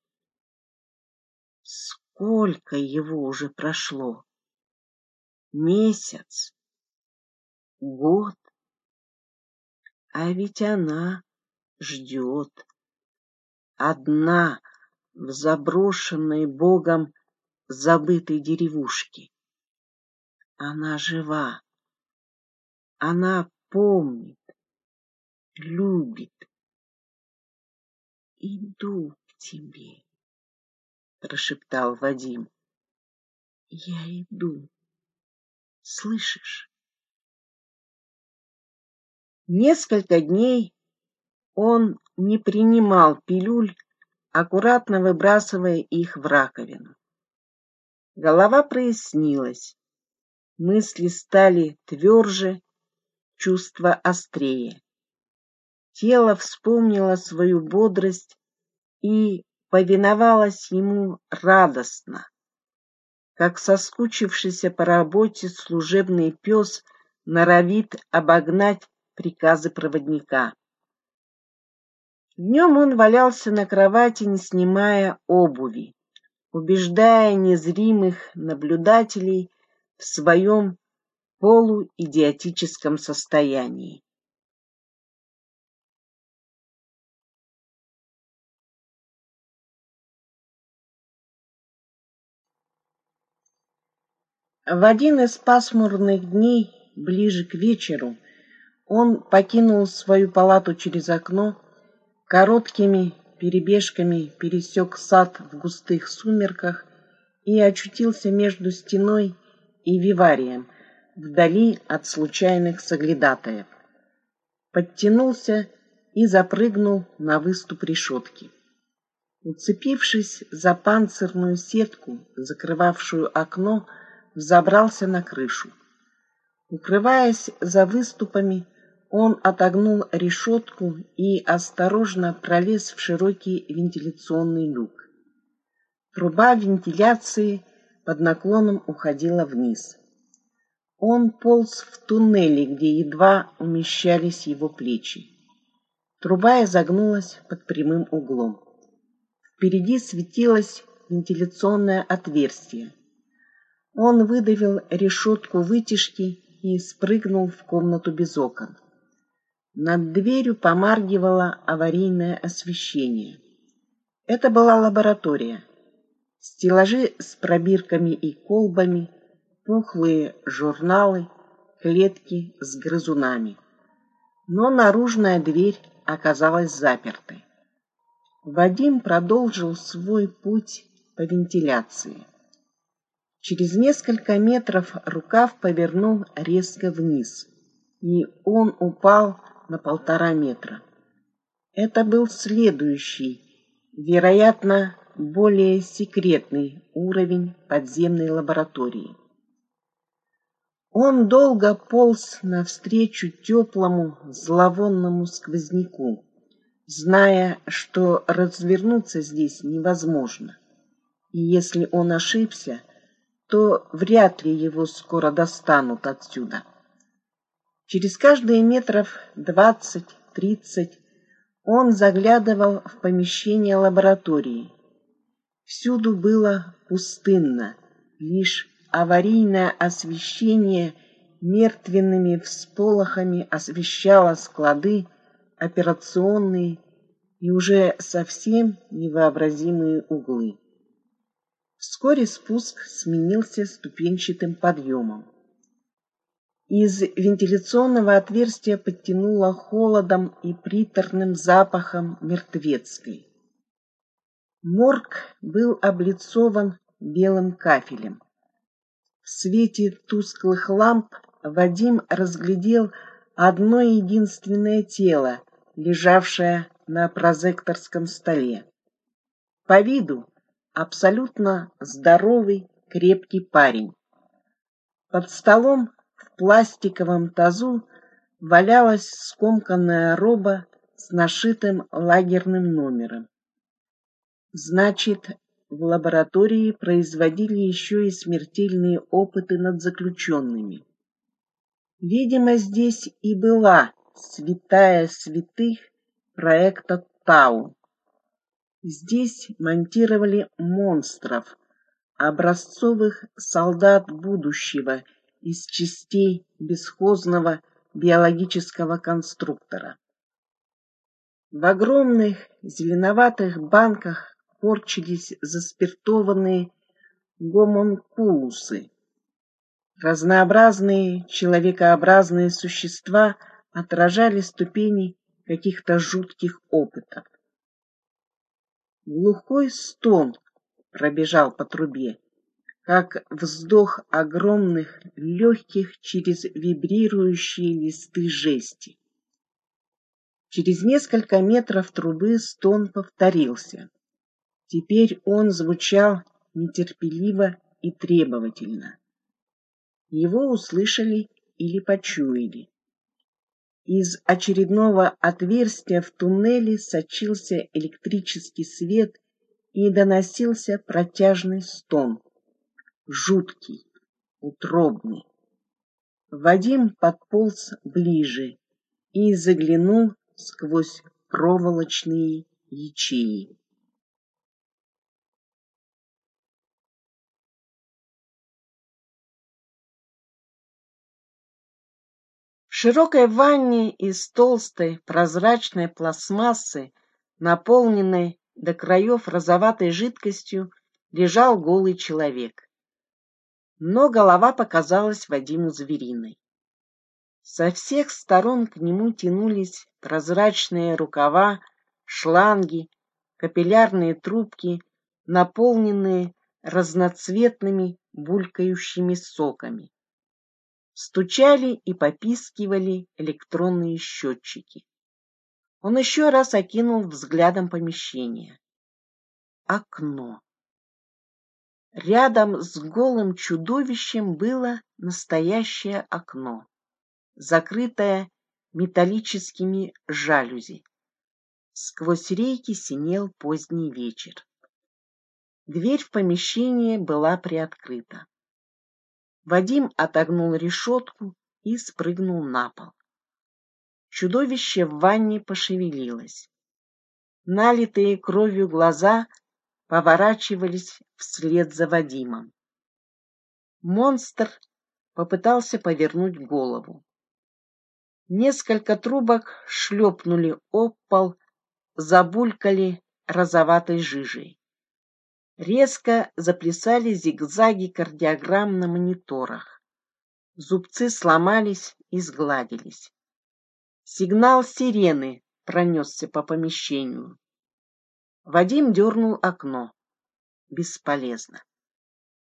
Сколько его уже прошло? Месяц? Год? А ведь она ждет одна в заброшенной Богом забытой деревушке. Она жива. Она помнит, любит. Иду к тебе, прошептал Вадим. Я иду. Слышишь? Несколько дней он не принимал пилюль, аккуратно выбрасывая их в раковину. Голова прояснилась, мысли стали тверже, чувства острее. Тело вспомнило свою бодрость и повиновалось ему радостно, как соскучившийся по работе служебный пес норовит обогнать приказы проводника. Днем он валялся на кровати, не снимая обуви, убеждая незримых наблюдателей в своем полуидиотическом состоянии. В один из пасмурных дней, ближе к вечеру, он покинул свою палату через окно Короткими перебежками пересек сад в густых сумерках и очутился между стеной и виварием, вдали от случайных соглядатаев. Подтянулся и запрыгнул на выступ решетки. Уцепившись за панцирную сетку, закрывавшую окно, взобрался на крышу. Укрываясь за выступами, он отогнул решетку и осторожно пролез в широкий вентиляционный люк. Труба вентиляции под наклоном уходила вниз. Он полз в туннеле, где едва умещались его плечи. Труба изогнулась под прямым углом. Впереди светилось вентиляционное отверстие. Он выдавил решетку вытяжки и спрыгнул в комнату без окон. Над дверью помаргивало аварийное освещение. Это была лаборатория. Стеллажи с пробирками и колбами, пухлые журналы, клетки с грызунами. Но наружная дверь оказалась запертой. Вадим продолжил свой путь по вентиляции. Через несколько метров рукав повернул резко вниз, и он упал на полтора метра. Это был следующий, вероятно, более секретный уровень подземной лаборатории. Он долго полз навстречу теплому зловонному сквозняку, зная, что развернуться здесь невозможно. И если он ошибся, то вряд ли его скоро достанут отсюда. Через каждые метров двадцать-тридцать он заглядывал в помещение лаборатории. Всюду было пустынно, лишь аварийное освещение мертвенными всполохами освещало склады, операционные и уже совсем невообразимые углы. Вскоре спуск сменился ступенчатым подъемом. Из вентиляционного отверстия подтянуло холодом и приторным запахом мертвецкой. Морг был облицован белым кафелем. В свете тусклых ламп Вадим разглядел одно единственное тело, лежавшее на прозекторском столе. По виду абсолютно здоровый, крепкий парень. Под столом пластиковом тазу валялась скомканная роба с нашитым лагерным номером. Значит, в лаборатории производили еще и смертельные опыты над заключенными. Видимо, здесь и была святая святых проекта Тау. Здесь монтировали монстров, образцовых солдат будущего из частей бесхозного биологического конструктора. В огромных зеленоватых банках корчились заспиртованные гомонкулусы. Разнообразные человекообразные существа отражали ступени каких-то жутких опытов. Глухой стон пробежал по трубе, как вздох огромных легких через вибрирующие листы жести. Через несколько метров трубы стон повторился. Теперь он звучал нетерпеливо и требовательно. Его услышали или почуяли. Из очередного отверстия в туннеле сочился электрический свет и доносился протяжный стон, жуткий, утробный. Вадим подполз ближе и заглянул сквозь проволочные ячеи. широкой ванне из толстой прозрачной пластмассы, наполненной до краев розоватой жидкостью, лежал голый человек. Но голова показалась Вадиму звериной. Со всех сторон к нему тянулись прозрачные рукава, шланги, капиллярные трубки, наполненные разноцветными булькающими соками стучали и попискивали электронные счетчики. Он еще раз окинул взглядом помещение. Окно. Рядом с голым чудовищем было настоящее окно, закрытое металлическими жалюзи. Сквозь рейки синел поздний вечер. Дверь в помещение была приоткрыта. Вадим отогнул решетку и спрыгнул на пол. Чудовище в ванне пошевелилось. Налитые кровью глаза поворачивались вслед за Вадимом. Монстр попытался повернуть голову. Несколько трубок шлепнули об пол, забулькали розоватой жижей. Резко заплясали зигзаги кардиограмм на мониторах. Зубцы сломались и сгладились. Сигнал сирены пронесся по помещению. Вадим дернул окно. Бесполезно.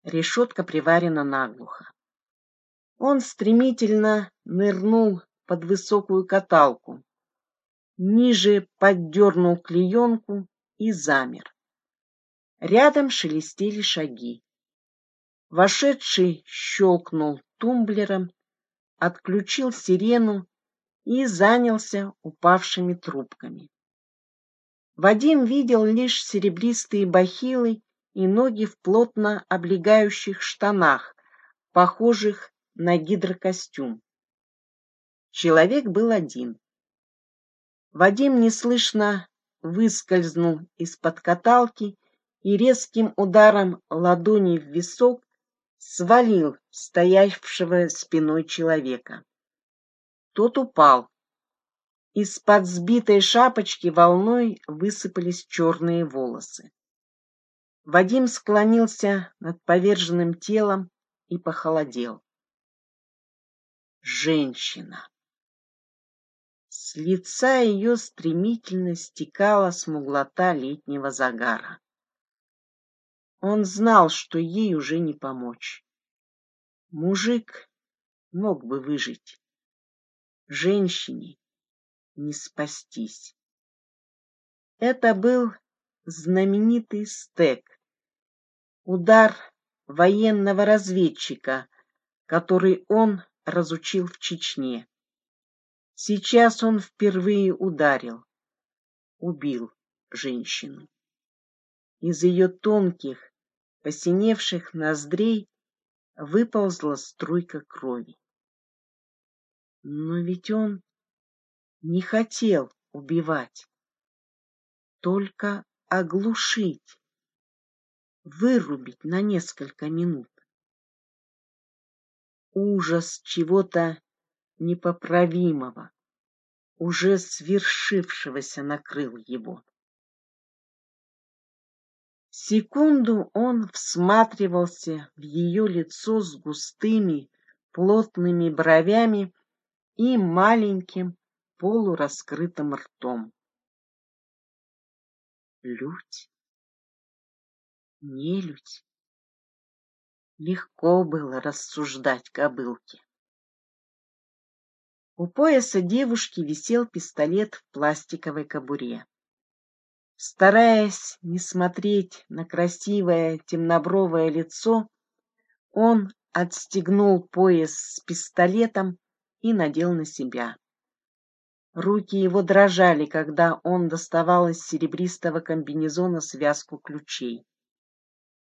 Решетка приварена наглухо. Он стремительно нырнул под высокую каталку, ниже поддернул клеенку и замер. Рядом шелестели шаги. Вошедший щелкнул тумблером, отключил сирену и занялся упавшими трубками. Вадим видел лишь серебристые бахилы и ноги в плотно облегающих штанах, похожих на гидрокостюм. Человек был один. Вадим неслышно выскользнул из-под каталки и резким ударом ладони в висок свалил стоявшего спиной человека. Тот упал. Из-под сбитой шапочки волной высыпались черные волосы. Вадим склонился над поверженным телом и похолодел. Женщина. С лица ее стремительно стекала смуглота летнего загара. Он знал, что ей уже не помочь. Мужик мог бы выжить. Женщине не спастись. Это был знаменитый стек, удар военного разведчика, который он разучил в Чечне. Сейчас он впервые ударил, убил женщину. Из ее тонких, посиневших ноздрей выползла струйка крови. Но ведь он не хотел убивать, только оглушить, вырубить на несколько минут. Ужас чего-то непоправимого, уже свершившегося накрыл его. Секунду он всматривался в ее лицо с густыми, плотными бровями и маленьким полураскрытым ртом. Людь? Нелюдь? Легко было рассуждать кобылке. У пояса девушки висел пистолет в пластиковой кобуре. Стараясь не смотреть на красивое темнобровое лицо, он отстегнул пояс с пистолетом и надел на себя. Руки его дрожали, когда он доставал из серебристого комбинезона связку ключей.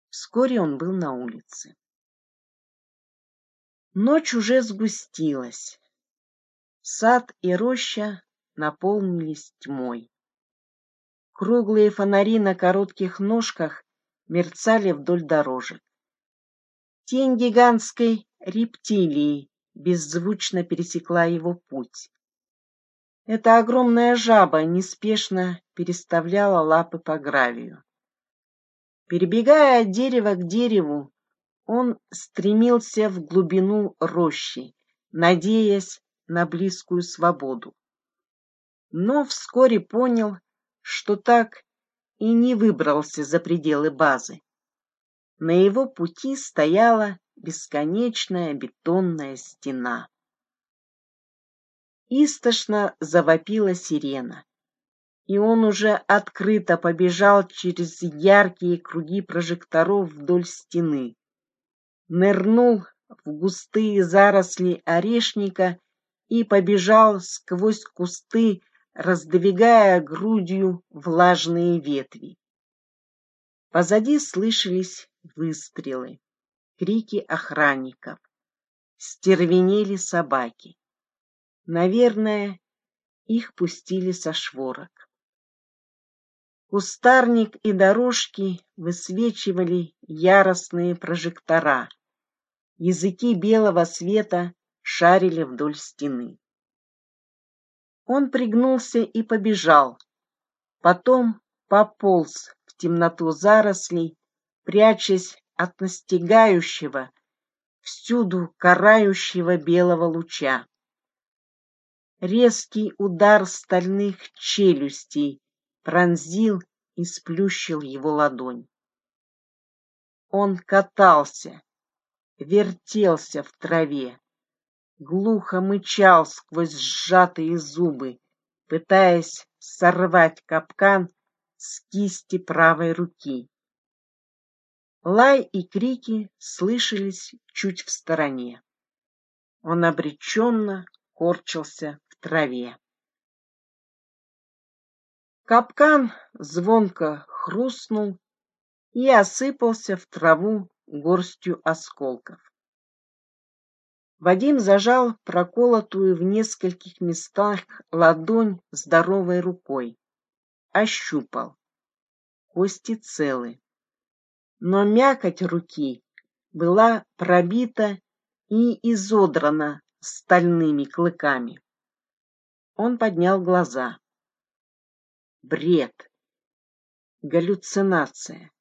Вскоре он был на улице. Ночь уже сгустилась. Сад и роща наполнились тьмой. Круглые фонари на коротких ножках мерцали вдоль дорожек. Тень гигантской рептилии беззвучно пересекла его путь. Эта огромная жаба неспешно переставляла лапы по гравию. Перебегая от дерева к дереву, он стремился в глубину рощи, надеясь на близкую свободу. Но вскоре понял, что так и не выбрался за пределы базы. На его пути стояла бесконечная бетонная стена. Истошно завопила сирена, и он уже открыто побежал через яркие круги прожекторов вдоль стены. Нырнул в густые заросли орешника и побежал сквозь кусты раздвигая грудью влажные ветви. Позади слышались выстрелы, крики охранников, стервенели собаки. Наверное, их пустили со шворок. Кустарник и дорожки высвечивали яростные прожектора. Языки белого света шарили вдоль стены. Он пригнулся и побежал. Потом пополз в темноту зарослей, прячась от настигающего, всюду карающего белого луча. Резкий удар стальных челюстей пронзил и сплющил его ладонь. Он катался, вертелся в траве, глухо мычал сквозь сжатые зубы, пытаясь сорвать капкан с кисти правой руки. Лай и крики слышались чуть в стороне. Он обреченно корчился траве. Капкан звонко хрустнул и осыпался в траву горстью осколков. Вадим зажал проколотую в нескольких местах ладонь здоровой рукой. Ощупал. Кости целы. Но мякоть руки была пробита и изодрана стальными клыками. Он поднял глаза. Бред. Галлюцинация.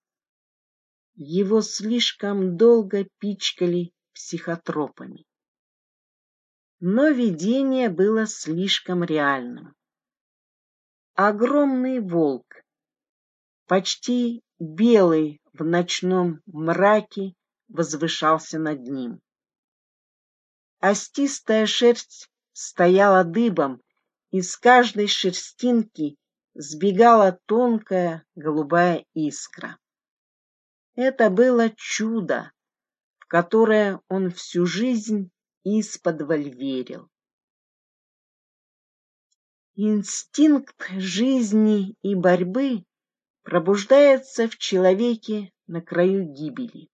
Его слишком долго пичкали психотропами. Но видение было слишком реальным. Огромный волк, почти белый в ночном мраке, возвышался над ним. Остистая шерсть стояла дыбом, и с каждой шерстинки сбегала тонкая голубая искра. Это было чудо, в которое он всю жизнь исподволь верил. Инстинкт жизни и борьбы пробуждается в человеке на краю гибели.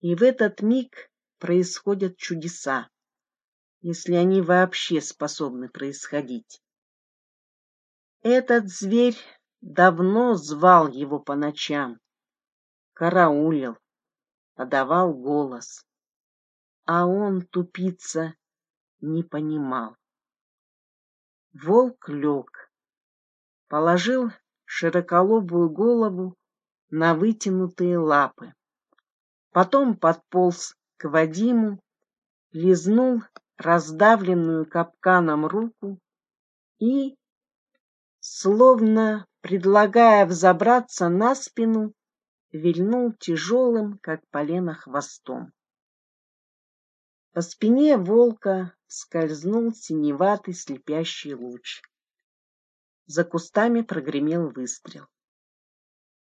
И в этот миг происходят чудеса, если они вообще способны происходить. Этот зверь давно звал его по ночам, караулил, подавал голос а он, тупица, не понимал. Волк лег, положил широколобую голову на вытянутые лапы. Потом подполз к Вадиму, лизнул раздавленную капканом руку и, словно предлагая взобраться на спину, вильнул тяжелым, как полено, хвостом. По спине волка скользнул синеватый слепящий луч. За кустами прогремел выстрел.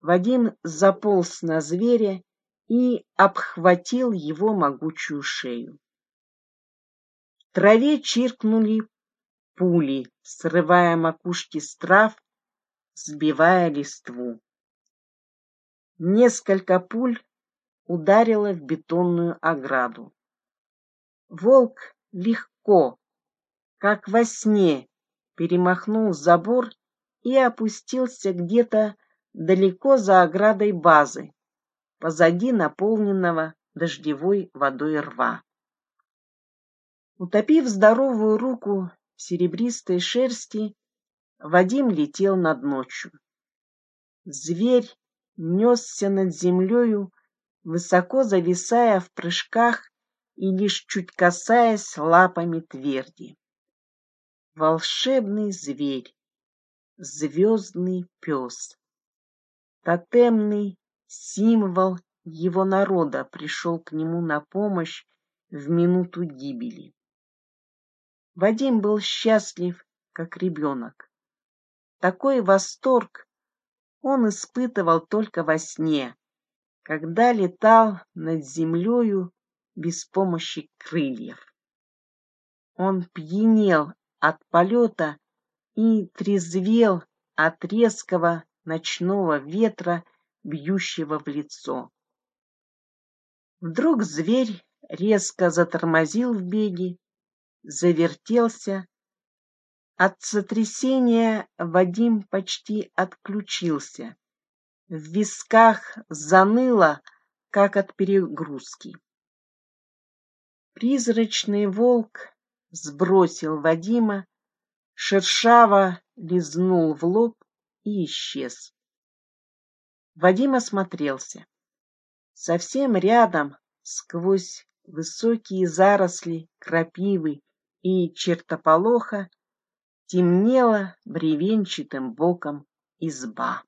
Вадим заполз на зверя и обхватил его могучую шею. Траве чиркнули пули, срывая макушки с трав, сбивая листву. Несколько пуль ударило в бетонную ограду. Волк легко, как во сне, перемахнул забор и опустился где-то далеко за оградой базы, позади наполненного дождевой водой рва. Утопив здоровую руку в серебристой шерсти, Вадим летел над ночью. Зверь несся над землею, высоко зависая в прыжках и лишь чуть касаясь лапами тверди. Волшебный зверь, звездный пес, тотемный символ его народа пришел к нему на помощь в минуту гибели. Вадим был счастлив, как ребенок. Такой восторг он испытывал только во сне, когда летал над землею без помощи крыльев. Он пьянел от полета и трезвел от резкого ночного ветра, бьющего в лицо. Вдруг зверь резко затормозил в беге, завертелся. От сотрясения Вадим почти отключился. В висках заныло, как от перегрузки. Призрачный волк сбросил Вадима, шершаво лизнул в лоб и исчез. Вадим осмотрелся. Совсем рядом, сквозь высокие заросли крапивы и чертополоха темнела бревенчатым боком изба.